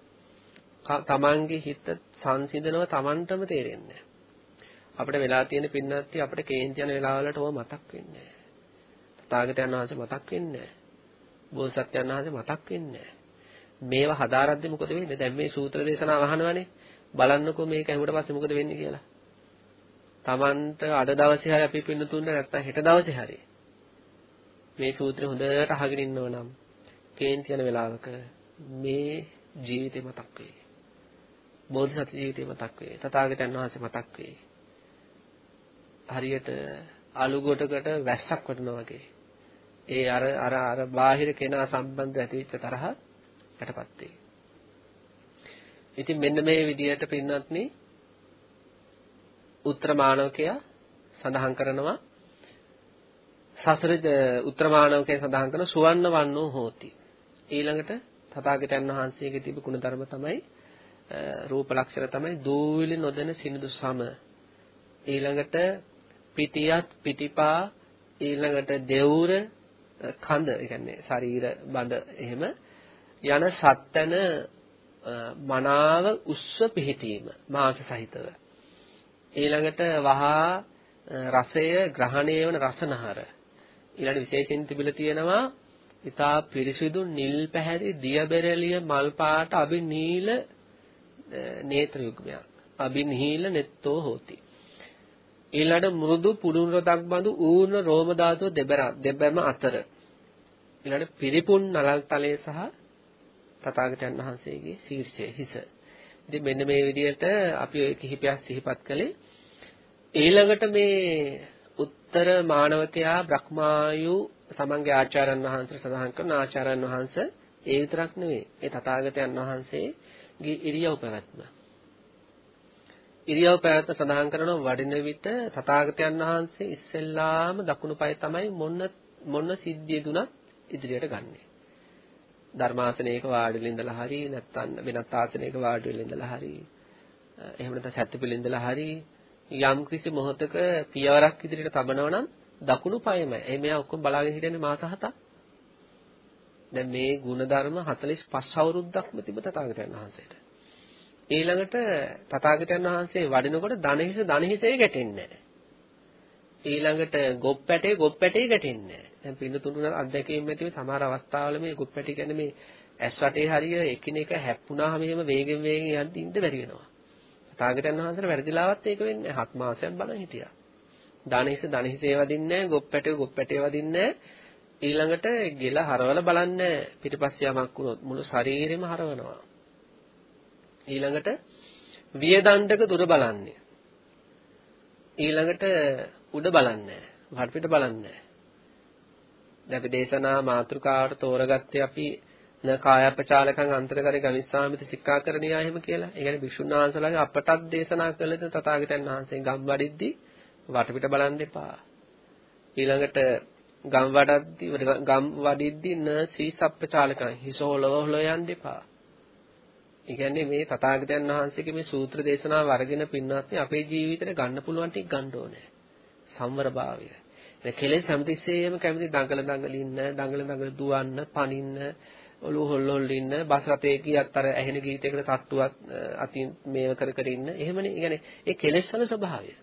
තමන්ගේ හිත සංසිඳනව තමන්ටම තේරෙන්නේ අපිට වෙලා තියෙන පින්නත්ටි අපිට කේන්ති යන වෙලාවලට ඕව මතක් වෙන්නේ නැහැ. තථාගතයන් වහන්සේ මතක් වෙන්නේ බෝසත්යන් වහන්සේ මතක් වෙන්නේ මේවා හදාරද්දි මොකද වෙන්නේ? දැන් මේ සූත්‍ර දේශනාව අහනවනේ. බලන්නකෝ මේක ඇහුවට පස්සේ මොකද වෙන්නේ කියලා. Tamanට අද දවසේ හරි අපි පින්නතුන්න නැත්තම් හෙට දවසේ හරි මේ සූත්‍රය හොඳට අහගෙන ඉන්නව නම් කේන්ති යන වෙලාවක මේ ජීවිතේ මතක් වෙයි. බෝධිසත්ව ජීවිතේ මතක් වෙයි. තථාගතයන් වහන්සේ මතක් වෙයි. හරියට අලු ගොඩකට වැස්සක් වටනවා වගේ. ඒ අර අර අර බාහිර කෙනා සම්බන්ධ ඇතිවෙච්ච තරහ යටපත් වෙයි. ඉතින් මෙන්න මේ විදිහට පින්නත්නි උත්තර මානවකයා සඳහන් කරනවා සසර උත්තර මානවකයා සඳහන් කරන සුවන්න වන්නෝ හෝති. ඊළඟට තථාගතයන් වහන්සේගේ තිබු ගුණ ධර්ම තමයි රූප ලක්ෂණ තමයි දූවිලි නොදෙන සිනිඳු සම. ඊළඟට පිටියත් පිටිපා ඊළඟට දෙවුර කඳ ඒ කියන්නේ ශරීර බඳ එහෙම යන සත්තන මනාව උස්ව පිහිටීම මාංශ සහිතව ඊළඟට වහා රසය ග්‍රහණය වන රසනහර ඊළඟ විශේෂයෙන් තිබිලා තියෙනවා ඉතා පිරිසිදු නිල් පැහැති දියබෙරළිය මල් පාට අබි නීල නේත්‍ර යුග්මයක් අබි නීල නෙත්තෝ හෝති. ඊළඟ මෘදු පුඩුන් රොතක් බඳු ඌර්ණ රෝම ධාතුව දෙබැම අතර. ඊළඟ පිරිපුන් නලල් තලයේ සහ තථාගතයන් වහන්සේගේ ශීර්ෂයේ හිස. ඉතින් මෙන්න මේ විදිහට අපි ඔය කිහිපයක් සිහිපත් කළේ. ඊළඟට මේ උත්තර මානවකයා බ්‍රහ්මායු තමන්ගේ ආචාර්යන් වහන්සේ සඳහන් කරන ආචාර්යන් වහන්සේ ඒ විතරක් නෙවෙයි. ඒ තථාගතයන් වහන්සේගේ ඉරියව් පැවැත්ම ඉරියව් පැවැත්ම සඳහන් කරනවා වඩින විට තථාගතයන් වහන්සේ ඉස්සෙල්ලාම දකුණු පාය තමයි මොන මොන සිද්ධිය දුනත් ඉදිරියට ගන්නෙ. ධර්මාසනයක වාඩි වෙලා ඉඳලා හරි නැත්නම් වෙනත් ආසනයක වාඩි වෙලා ඉඳලා හරි එහෙම නැත්නම් සැතපෙල ඉඳලා හරි යම් කිසි මොහොතක පියවරක් ඉදිරියට තබනවා නම් දකුණු පායමයි. ඒ මෙයා ඔක්කොම බලාගෙන හිටියනේ මාස හතක්. දැන් මේ ಗುಣධර්ම 45 අවුරුද්දක්ම තිබ තථාගතයන් වහන්සේට. ඊළඟට තථාගතයන් වහන්සේ වඩිනකොට දණහිස දණහිසේ ගැටෙන්නේ නැහැ. ඊළඟට ගොප්පැටේ ගොප්පැටේ ගැටෙන්නේ නැහැ. දැන් පින්නතුණු අත්දැකීම් ඇතිව සමහර අවස්ථාවල මේ ගොප්පැටි කියන්නේ මේ ඇස් වටේ හරිය එකිනෙක හැප්පුණාම එහෙම වේගෙන් වේගෙන් යද්දි ඉඳ බැරි වෙනවා. තථාගතයන් වහන්සේට වැරදිලාවත් ඒක වෙන්නේ හත් මාසයක් බලන් හිටියා. දණහිස දණහිසේ වදින්නේ නැහැ, ගොප්පැටේ ගොප්පැටේ වදින්නේ නැහැ. ඊළඟට ගෙල හරවල බලන්නේ පිටිපස්ස යමක් වුණොත් මුළු ශරීරෙම හරවනවා. ඊළඟට වියදණ්ඩක දුර බලන්නේ. ඊළඟට උඩ බලන්නේ නැහැ. පිට බලන්නේ නැහැ. දැන් අපි දේශනා මාතෘකාවට තෝරගත්තේ අපි න කායපචාලකං අන්තරකරේ ගමිස්සාමිත සික්ඛාකරණියා එහෙම කියලා. ඒ කියන්නේ භික්ෂුන් වහන්සේලාගේ අපටත් දේශනා කළද තථාගතයන් වහන්සේ ගම් වඩිද්දි වටපිට බලන්න එපා. ඊළඟට ගම් වඩද්දි ගම් වඩිද්දි න සී සප්පචාලකං හිසෝලව හොල යන්න එපා. ඒ කියන්නේ මේ තථාගතයන් වහන්සේගේ මේ සූත්‍ර දේශනාව අරගෙන පින්වත්නි අපේ ජීවිතේට ගන්න පුළුවන් ටික ගන්න ඕනේ. සම්වරභාවය. ඒ කෙලෙස් හැමතිස්සෙම කැමති දඟල දඟල ඉන්න, දඟල දඟල දුවන්න, පනින්න, ඔළුව හොල් හොල් ඉන්න, බස් රථයේ ගියත් අර ඇහෙන ගීතයකට තට්ටුවක් අතින් මේව කර කර ඉන්න. එහෙමනේ. ඒ කියන්නේ ඒ කෙලෙස් වල ස්වභාවය.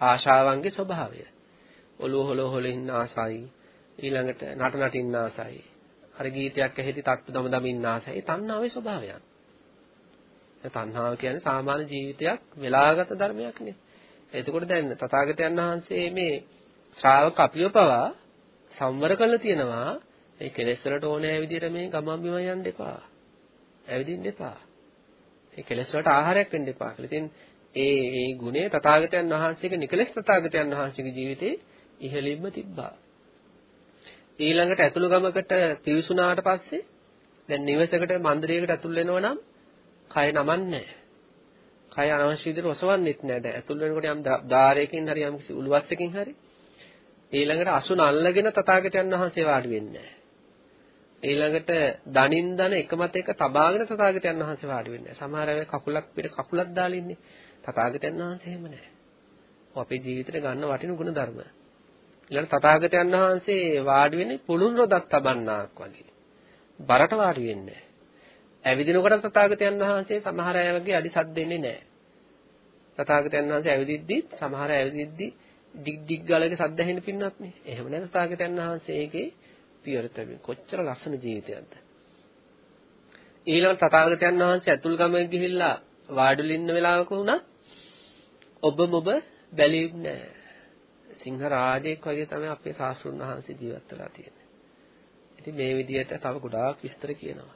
ආශාවන්ගේ ස්වභාවය. ඔළුව හොල හොල ඉන්න ආසයි. ඊළඟට නට නටින්න ආසයි. අර ගීතයක් ඇහෙදි තට්ටු දම දම ඉන්න ආසයි. ඒ තණ්හාවේ ස්වභාවයන්. තණ්හාව කියන්නේ සාමාන්‍ය ජීවිතයක් වෙලාගත ධර්මයක් නේ. එතකොට දැන් තථාගතයන් වහන්සේ මේ ශ්‍රාවක අපිව පවා සංවර කරලා තියෙනවා ඒ කෙලෙස් වලට ඕනෑ විදිහට මේ ගමන් බිමන් යන්න එපා. ඇවිදින්න එපා. ඒ කෙලෙස් වලට ආහාරයක් වෙන්න එපා කියලා. ඉතින් ඒ ඒ ගුණය තථාගතයන් වහන්සේගේ නිකලෙස් තථාගතයන් වහන්සේගේ ජීවිතේ ඉහළින්ම තිබ්බා. ඊළඟට ඇතුළු ගමකට පිවිසුනාට පස්සේ දැන් නිවසකට මන්දිරයකට ඇතුල් වෙනවා නම් කය නමන්නේ කය අනවශ්‍ය විදිහට ඔසවන්නෙත් නෑ. දැන් ඇතුල් වෙනකොට යම් ධාරයකින් හරි යම් කිසි උළුවස්සකින් හරි ඊළඟට අසුන අල්ලගෙන තථාගතයන් වහන්සේ වාඩි වෙන්නේ ඊළඟට දනින් දන එකමත එක තබාගෙන තථාගතයන් වහන්සේ වාඩි වෙන්නේ සමහර අය කකුලක් පිට කකුලක් දාලා ඉන්නේ. තථාගතයන් වහන්සේ එහෙම නෑ. අපේ ජීවිතේට ගන්න වටින ගුණ ධර්ම. ඊළඟ තථාගතයන් වහන්සේ වාඩි වෙන්නේ පුළුන් රොදක් තබන්නාක් වගේ. බරට වාඩි වෙන්නේ නෑ. ඇවිදිනකොට තථාගතයන් වහන්සේ සමහර අය වගේ අඩි සද්ද දෙන්නේ නැහැ. තථාගතයන් වහන්සේ ඇවිදිද්දි සමහර අය ඇවිදිද්දි ඩිග් ඩිග් ගාලගේ සද්ද ඇහෙන්න පින්නත් නේ. එහෙම නැත්නම් තථාගතයන් වහන්සේගේ පියවර තැබීම කොච්චර ලස්සන ජීවිතයක්ද ඊළඟ තථාගතයන් වහන්සේ අතුල් ගමක ගිහිල්ලා වාඩිලා ඉන්න වෙලාවක වුණා ඔබ මොබ බැලීම් නෑ සිංහ රාජෙක් වගේ තමයි අපේ ශාස්ත්‍රුන් වහන්සේ ජීවත් වෙලා තියෙන්නේ. ඉතින් මේ විදිහට තව ගොඩාක් විස්තර කියනවා.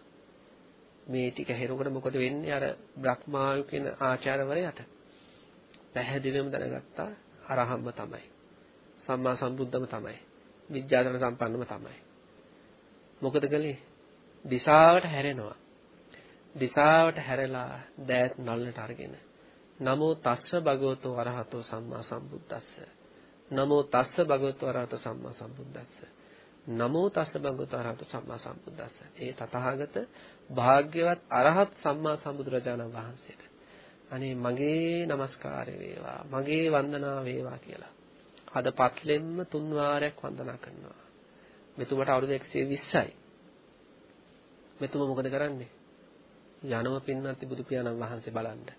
මේ ටික හෙරකොට මොකද වෙන්නේ? අර බ්‍රහ්මායු කියන ආචාර්යවරයාට පැහැදිලිවම දැනගත්තා අරහම්ම තමයි. සම්මා සම්බුද්ධම තමයි. විද්‍යාධන සම්පන්නම තමයි. මොකද කළේ? දිශාවට හැරෙනවා. දිශාවට හැරලා දෑත් නල්ලට අරගෙන නමෝ තස්ස භගවතෝ වරහතෝ සම්මා සම්බුද්දස්ස. නමෝ තස්ස භගවතෝ වරහතෝ සම්මා සම්බුද්දස්ස. නමෝ තස්ස භගවතෝ වරහතෝ සම්මා සම්බුද්දස්ස. ඒ තථාගත භාග්‍යවත් අරහත් සම්මා සම්බුදුරජාණන් වහන්සේට. අනේ මගේ নমස්කාරය වේවා මගේ වන්දනා වේවා කියලා. හදපත්ලෙම්ම තුන් වාරයක් වන්දනා කරනවා. මෙතුමට අවුරුදු 120යි මෙතුම මොකද කරන්නේ? යනව පින්නත් බුදු පියාණන් වහන්සේ බලන්න.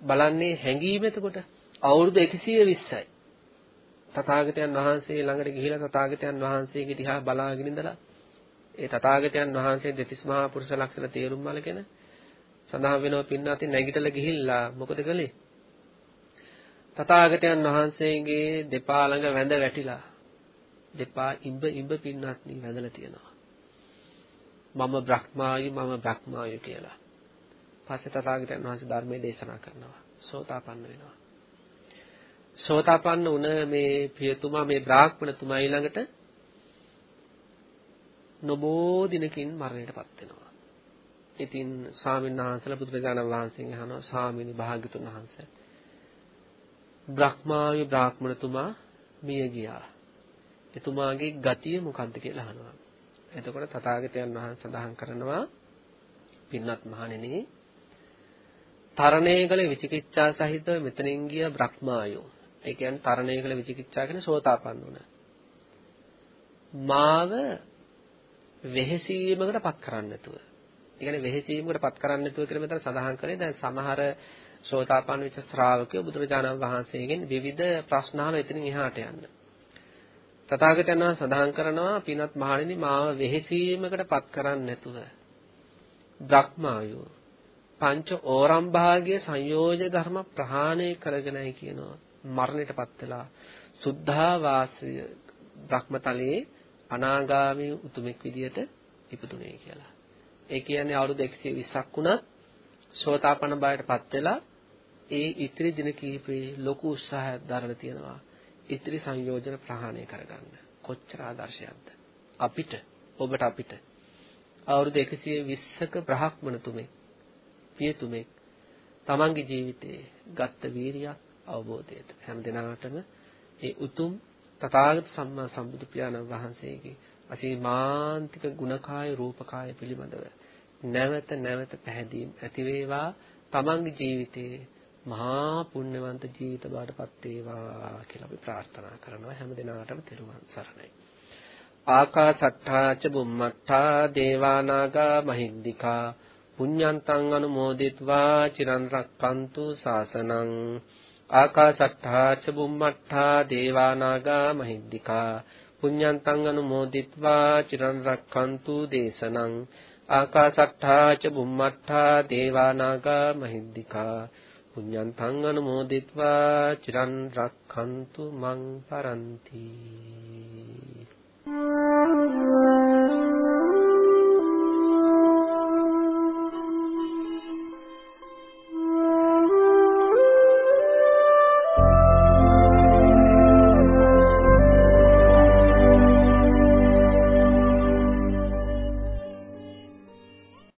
බලන්නේ හැංගීම එතකොට. අවුරුදු 120යි තථාගතයන් වහන්සේ ළඟට ගිහිලා තථාගතයන් වහන්සේගේ දිහා බලාගෙන ඉඳලා ඒ තථාගතයන් වහන්සේ දෙතිස් මහා පුරුෂ ලක්ෂණ තේරුම් අරගෙන සඳහන් වෙනවා පින්නත් නැගිටලා ගිහිල්ලා මොකද කළේ තථාගතයන් වහන්සේගේ දෙපා ළඟ වැඳ වැටිලා දෙපා ඉඹ ඉඹ පින්නත් නී වැඳලා තියෙනවා මම බ්‍රහ්මායු මම බ්‍රහ්මායු කියලා. පස්සේ තථාගතයන් වහන්සේ ධර්මයේ දේශනා කරනවා. සෝතාපන්න වෙනවා. සෝතාපන්න වුණ මේ පියතුමා මේ බ්‍රාහ්මණතුමා ඊළඟට නොබෝ දිනකින් මරණයටපත් වෙනවා. ඉතින් ස්වාමීන් වහන්සේලා බුදුරජාණන් වහන්සේගෙන් අහනවා ස්වාමීනි භාග්‍යතුන් වහන්සේ බ්‍රහ්මායු බ්‍රාහ්මණතුමා මිය ගියා. එතුමාගේ ගතිය මොකක්ද කියලා අහනවා. එතකොට තථාගතයන් වහන්සේ සඳහන් කරනවා පින්වත් මහණෙනි තරණය කළ විචිකිච්ඡා සහිතව මෙතනින් ගිය බ්‍රහ්මායෝ ඒ කියන්නේ තරණය කළ විචිකිච්ඡා කියන්නේ සෝතාපන්න වුණ. මාව වෙහෙසීමකට පත් කරන්න නැතුව. ඒ කියන්නේ වෙහෙසීමකට පත් කරන්න නැතුව කියලා මෙතන සඳහන් කරේ දැන් සමහර සෝතාපන්න විච ශ්‍රාවකයෝ බුදුරජාණන් වහන්සේගෙන් විවිධ ප්‍රශ්න අහලා එතනින් එහාට යන්න. තථාගතයන් වහන්සේ සඳහන් කරනවා පින්වත් මහණෙනි මාව වෙහෙසීමකට පත් කරන්නේ නැතුව බ්‍රහ්මායු පංච ඕරම් භාගයේ සංයෝජ ධර්ම ප්‍රහාණය කරගෙනයි කියනවා. මරණයටපත් වෙලා සුද්ධා වාසය බ්‍රහ්මතලයේ අනාගාමී උතුමෙක් විදියට ඉපදුනේ කියලා. ඒ කියන්නේ අවුරුදු 120ක් වුණත් සෝතාපන්න බවටපත් වෙලා ඒ ඉතිරි දින කිහිපේ ලොකු උත්සාහයක් දරලා තියෙනවා. ඉතිරි සංයෝජන ප්‍රහාණය කරගන්න. කොච්චර ආදර්ශයක්ද? අපිට ඔබට අපිට අවුරුදු 120ක බ්‍රහ්මණ තුමෙක් පියතුමෙක් තමන්ගේ ජීවිතේ ගත්ත වීරියක් අවබෝධයට. හැම දිනාටම ඒ උතුම් තථාගත සම්මා සම්බුදු පියාණන් වහන්සේගේ අසීමාන්තික ගුණකාය රූපකාය පිළිබඳව නැවත නැවත පැහැදීම් ඇති වේවා. තමන්ගේ ජීවිතයේ මහා පුණ්‍යවන්ත ජීවිත බාටපත් වේවා කියලා අපි ප්‍රාර්ථනා කරනවා. හැම දිනාටම තෙරුවන් සරණයි. ආකාසට්ඨා ච බුම්මට්ඨා දේවානාගා මහින්దికා පුඤ්ඤන්තං අනුමෝදිත्वा චිරන් රක්කන්තු සාසනං ආකාසට්ඨා ච බුම්මට්ඨා දේවානාගා මහිද්దికා පුඤ්ඤන්තං අනුමෝදිත්වා චිරන් රක්ඛන්තු දේශනං ආකාසට්ඨා ච බුම්මට්ඨා දේවානාගා මහිද්దికා පුඤ්ඤන්තං අනුමෝදිත්වා චිරන් රක්ඛන්තු මං පරන්ති Thank you.